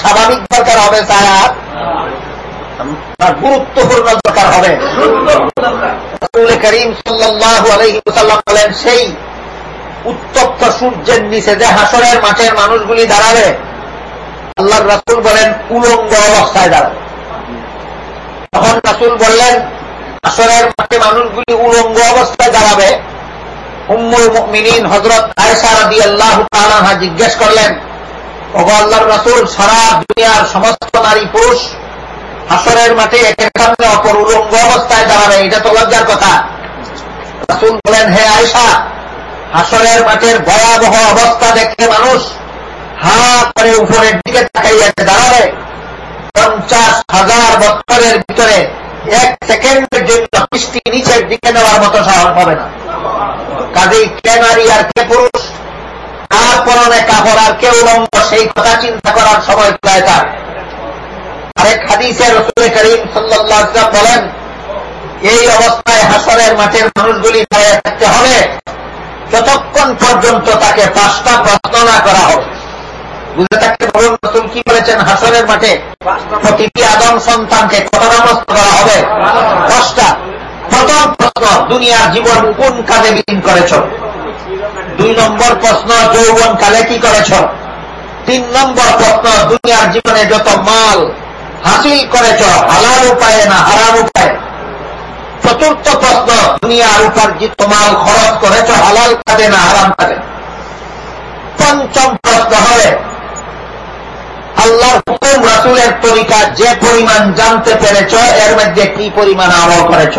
স্বাভাবিক দরকার হবে ছায়ার তার গুরুত্বপূর্ণ দরকার হবে। করিম ওয়াসাল্লাম বলেন, সেই উত্তপ্ত সূর্যের নিচে যে হাসরের মাঠের মানুষগুলি দাঁড়াবে, আল্লাহর রাসূল বলেন, উলঙ্গ অবস্থায় দাঁড়াবে। তখন রাসূল বললেন, হাসরের মাঠে মানুষগুলি উলঙ্গ অবস্থায় দাঁড়াবে। উম্মুল মুমিনিন হযরত আয়েশা রাদিয়াল্লাহু তাআলা জিজ্ঞেস করলেন ওগো আল্লাহর রাসূল, সারা দুনিয়ার সমস্ত নারী পুরুষ হাসরের মাঠে একের সামনে অপর উলঙ্গ অবস্থায় দাঁড়াবে, এটা তো লজ্জার কথা। রাসূল বলেন, হে আয়েশা, হাসরের মাঠের ভয়াবহ অবস্থা দেখে মানুষ হা করে উপরের দিকে তাকাইয়া দাঁড়াবে। পঞ্চাশ হাজার বছরের ভিতরে এক সেকেন্ডের জন্য বৃষ্টি নিচের দিকে নেওয়ার মতো সাহস হবে না। কাজেই কে নারী আর কে পুরুষ? কার পরনে কাপড় আর কে উলঙ্গ সেই কথা চিন্তা করার সময় প্রায় তার? আরেক হাদিসে রসুল করিম সাল্লাহ বলেন, এই অবস্থায় হাসরের মাঠের মানুষগুলি দাঁড়িয়ে থাকতে হবে যতক্ষণ পর্যন্ত তাকে পাঁচটা প্রশ্ন না করা হবে বুঝতে থাকতে বলুন রসুল কি বলেছেন? হাসরের মাঠে প্রতিটি আদম সন্তানকে প্রশ্ন করা হবে? দশটা প্রথম প্রশ্ন, দুনিয়ার জীবন কোন কাজে বিলীন করেছ? দুই নম্বর প্রশ্ন, যৌবন কালে কি করেছ? তিন নম্বর প্রশ্ন, দুনিয়ার জীবনে যত মাল হাসিল করেছ, হালাল উপায়ে না হারাম উপায়ে? চতুর্থ প্রশ্ন, দুনিয়ার উপার্জিত মাল খরচ করেছ, হালাল কাজে না হারাম কাজে? পঞ্চম প্রশ্ন হবে, আল্লাহর হুকুম, রাসুলের তরিকা যে পরিমাণ জানতে পেরেছ, এর মধ্যে কি পরিমাণ আমল করেছ?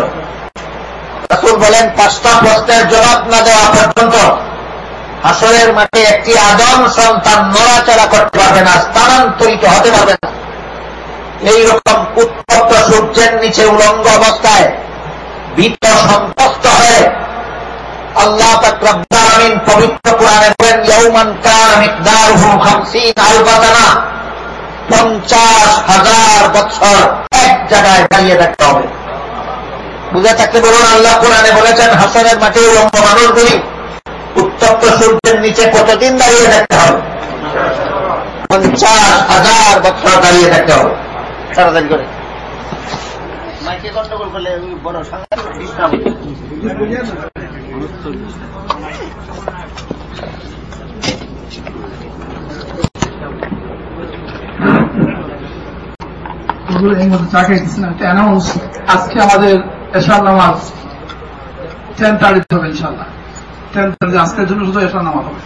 রাসুল বলেন, পাঁচটা প্রশ্নের জবাব না দেওয়া পর্যন্ত হাসরের মাঠে একটি আদম সন্তান নড়াচড়া করতে পারবে না, স্থানান্তরিত হতে পারবে না। এইরকম উত্তপ্ত সূর্যের নিচে উলঙ্গ অবস্থায় ভীত সন্তুষ্ট হয়ে আল্লাহ তাকরামিন পবিত্র পুরাণে বলেন ইয়ৌমান কান মিকদারহু খামসিন আলবাতানা পঞ্চাশ হাজার বছর এক জায়গায় দাঁড়িয়ে থাকতে হবে। বুঝে থাকতে বলুন, আল্লাহ কোরআনে বলেছেন হাসনের মাঠে উলঙ্গ মানুষগুলি উত্তপ্ত সূর্যের নিচে কতদিন দাঁড়িয়ে থাকতে হবে? পঞ্চাশ হাজার বছর দাঁড়িয়ে থাকতে হবে। তাড়াতাড়ি করে। আজকে আমাদের এশার নামাজ টেন তারিখ হবে ইনশাল্লাহ আজকের জন্য শুধু এশার নামাজ হবে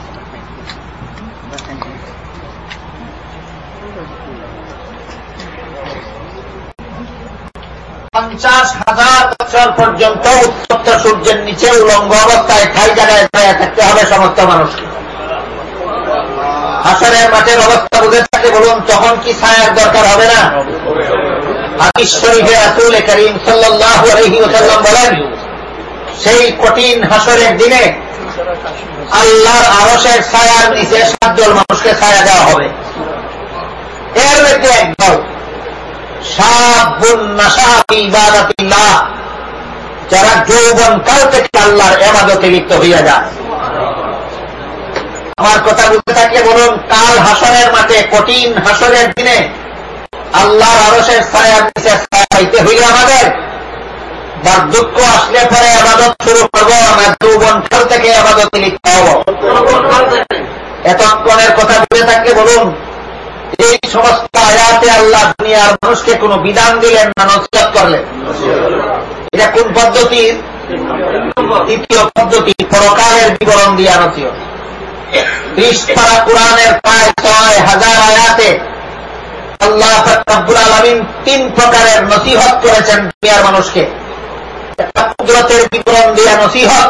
পঞ্চাশ হাজার বছর পর্যন্ত উত্তপ্ত সূর্যের নিচে উলঙ্গ অবস্থায় ঠাই জায়গায় দাঁড়িয়ে থাকতে হবে সমস্ত মানুষকে। হাসনের মাঠের অবস্থা বুঝে থাকে বলুন, তখন কি ছায়ার দরকার হবে না? হাদিস শরীফে রাসূল করিম ওয়াসাল্লাম বলেন, সেই কঠিন হাসরের দিনে আল্লাহর আরশের ছায়ার নিচে সাতজন মানুষকে ছায়া দেওয়া হবে। এর মধ্যে একদল। যারা যৌবন কাল থেকে আল্লাহর এবাদতে লিপ্ত হইয়া যায়। আমার কথা বুঝতে থাকলে বলুন, কাল হাসনের মাঠে, কঠিন হাসনের দিনে, আল্লাহর আরসের ছায়া নিচে ছায়া পাইতে হইলে আমাদের। বার্ধক্য আসলে পরে আবাদত শুরু করব, আমরা যৌবন কাল থেকে আবাদতে লিপ্ত হব। এতক্ষণের কথা বুঝে থাকলে বলুন, এই সমস্ত আয়াতে আল্লাহ দুনিয়ার মানুষকে কোন বিধান দিলেন না, নসিহত করলেন? এটা কোন পদ্ধতির তৃতীয় পদ্ধতি, পরকালের বিবরণ দিয়া নসিহত। ত্রিশ পারা কোরআনের প্রায় ছয় হাজার আয়াতে আল্লাহ আলমিন তিন প্রকারের নসিহত করেছেন দুনিয়ার মানুষকে। একটা কুদরতের বিবরণ দিয়া নসিহত,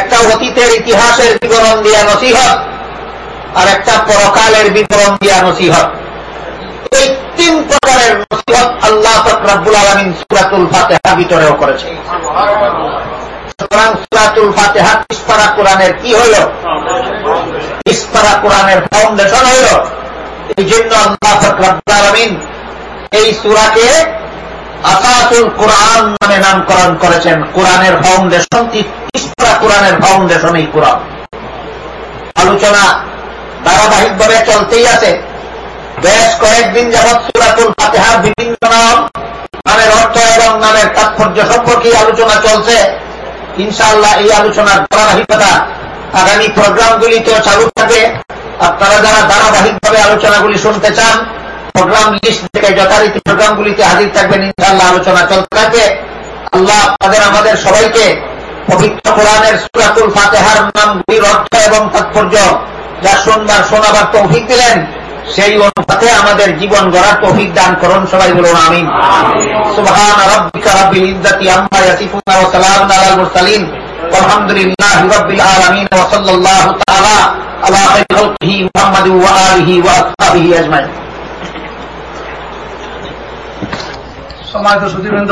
একটা অতীতের ইতিহাসের বিবরণ দিয়া নসিহত, আর একটা পরকালের বিবরণ দিয়া নসিহত। এই তিন প্রকারের নসিহত আল্লাহ ফকরাবুল আলমিন সুরাতুল ফাতেহা ভিতরেও করেছে সুতরাং সুরাতুল ফাতেহা ইস্পারা কোরআনের কি হইল? ইস্পারা কোরআনের ফাউন্ডেশন হইল। এই জন্য আল্লাহ ফকরাবুল আলমিন এই সুরাকে আসাতুল কোরআন নামে নামকরণ করেছেন কোরআনের ফাউন্ডেশন ইস্পারা কোরআনের ফাউন্ডেশন এই কোরআন। আলোচনা ধারাবাহিকভাবে চলতেই আছে। বেশ কয়েকদিন যাবৎ সুরাতুল ফাতেহার বিভিন্ন নাম, নামের অর্থ এবং নামের তাৎপর্য সম্পর্কে আলোচনা চলছে। ইনশাআল্লাহ এই আলোচনার ধারাবাহিকতা আগামী প্রোগ্রামগুলিতেও চালু থাকবে। আপনারা যারা ধারাবাহিকভাবে আলোচনাগুলি শুনতে চান প্রোগ্রাম লিস্ট থেকে যথারীতি প্রোগ্রামগুলিতে হাজির থাকবেন ইনশাআল্লাহ আলোচনা চলতে থাকবে আল্লাহ আপনাদের আমাদের সবাইকে পবিত্র কোরআনের সুরাতুল ফাতেহার নামগুলির অর্থ এবং তাৎপর্য যা শুনবার শোনাবার তৌফিক দিলেন সেই অনুপাতে আমাদের জীবন গড়ার তৌফিক দান করুন সবাই বলুন আমিন। সুবহান রাব্বিকা রাব্বিল ইজ্জাতি আম্মা ইয়াসিফুন ওয়া সালামুন আলাল মুরসালিন। walhamdulillahi rabbil alamin wa sallallahu ta'ala ala khayri khalqihi muhammadin 上大的时候就跟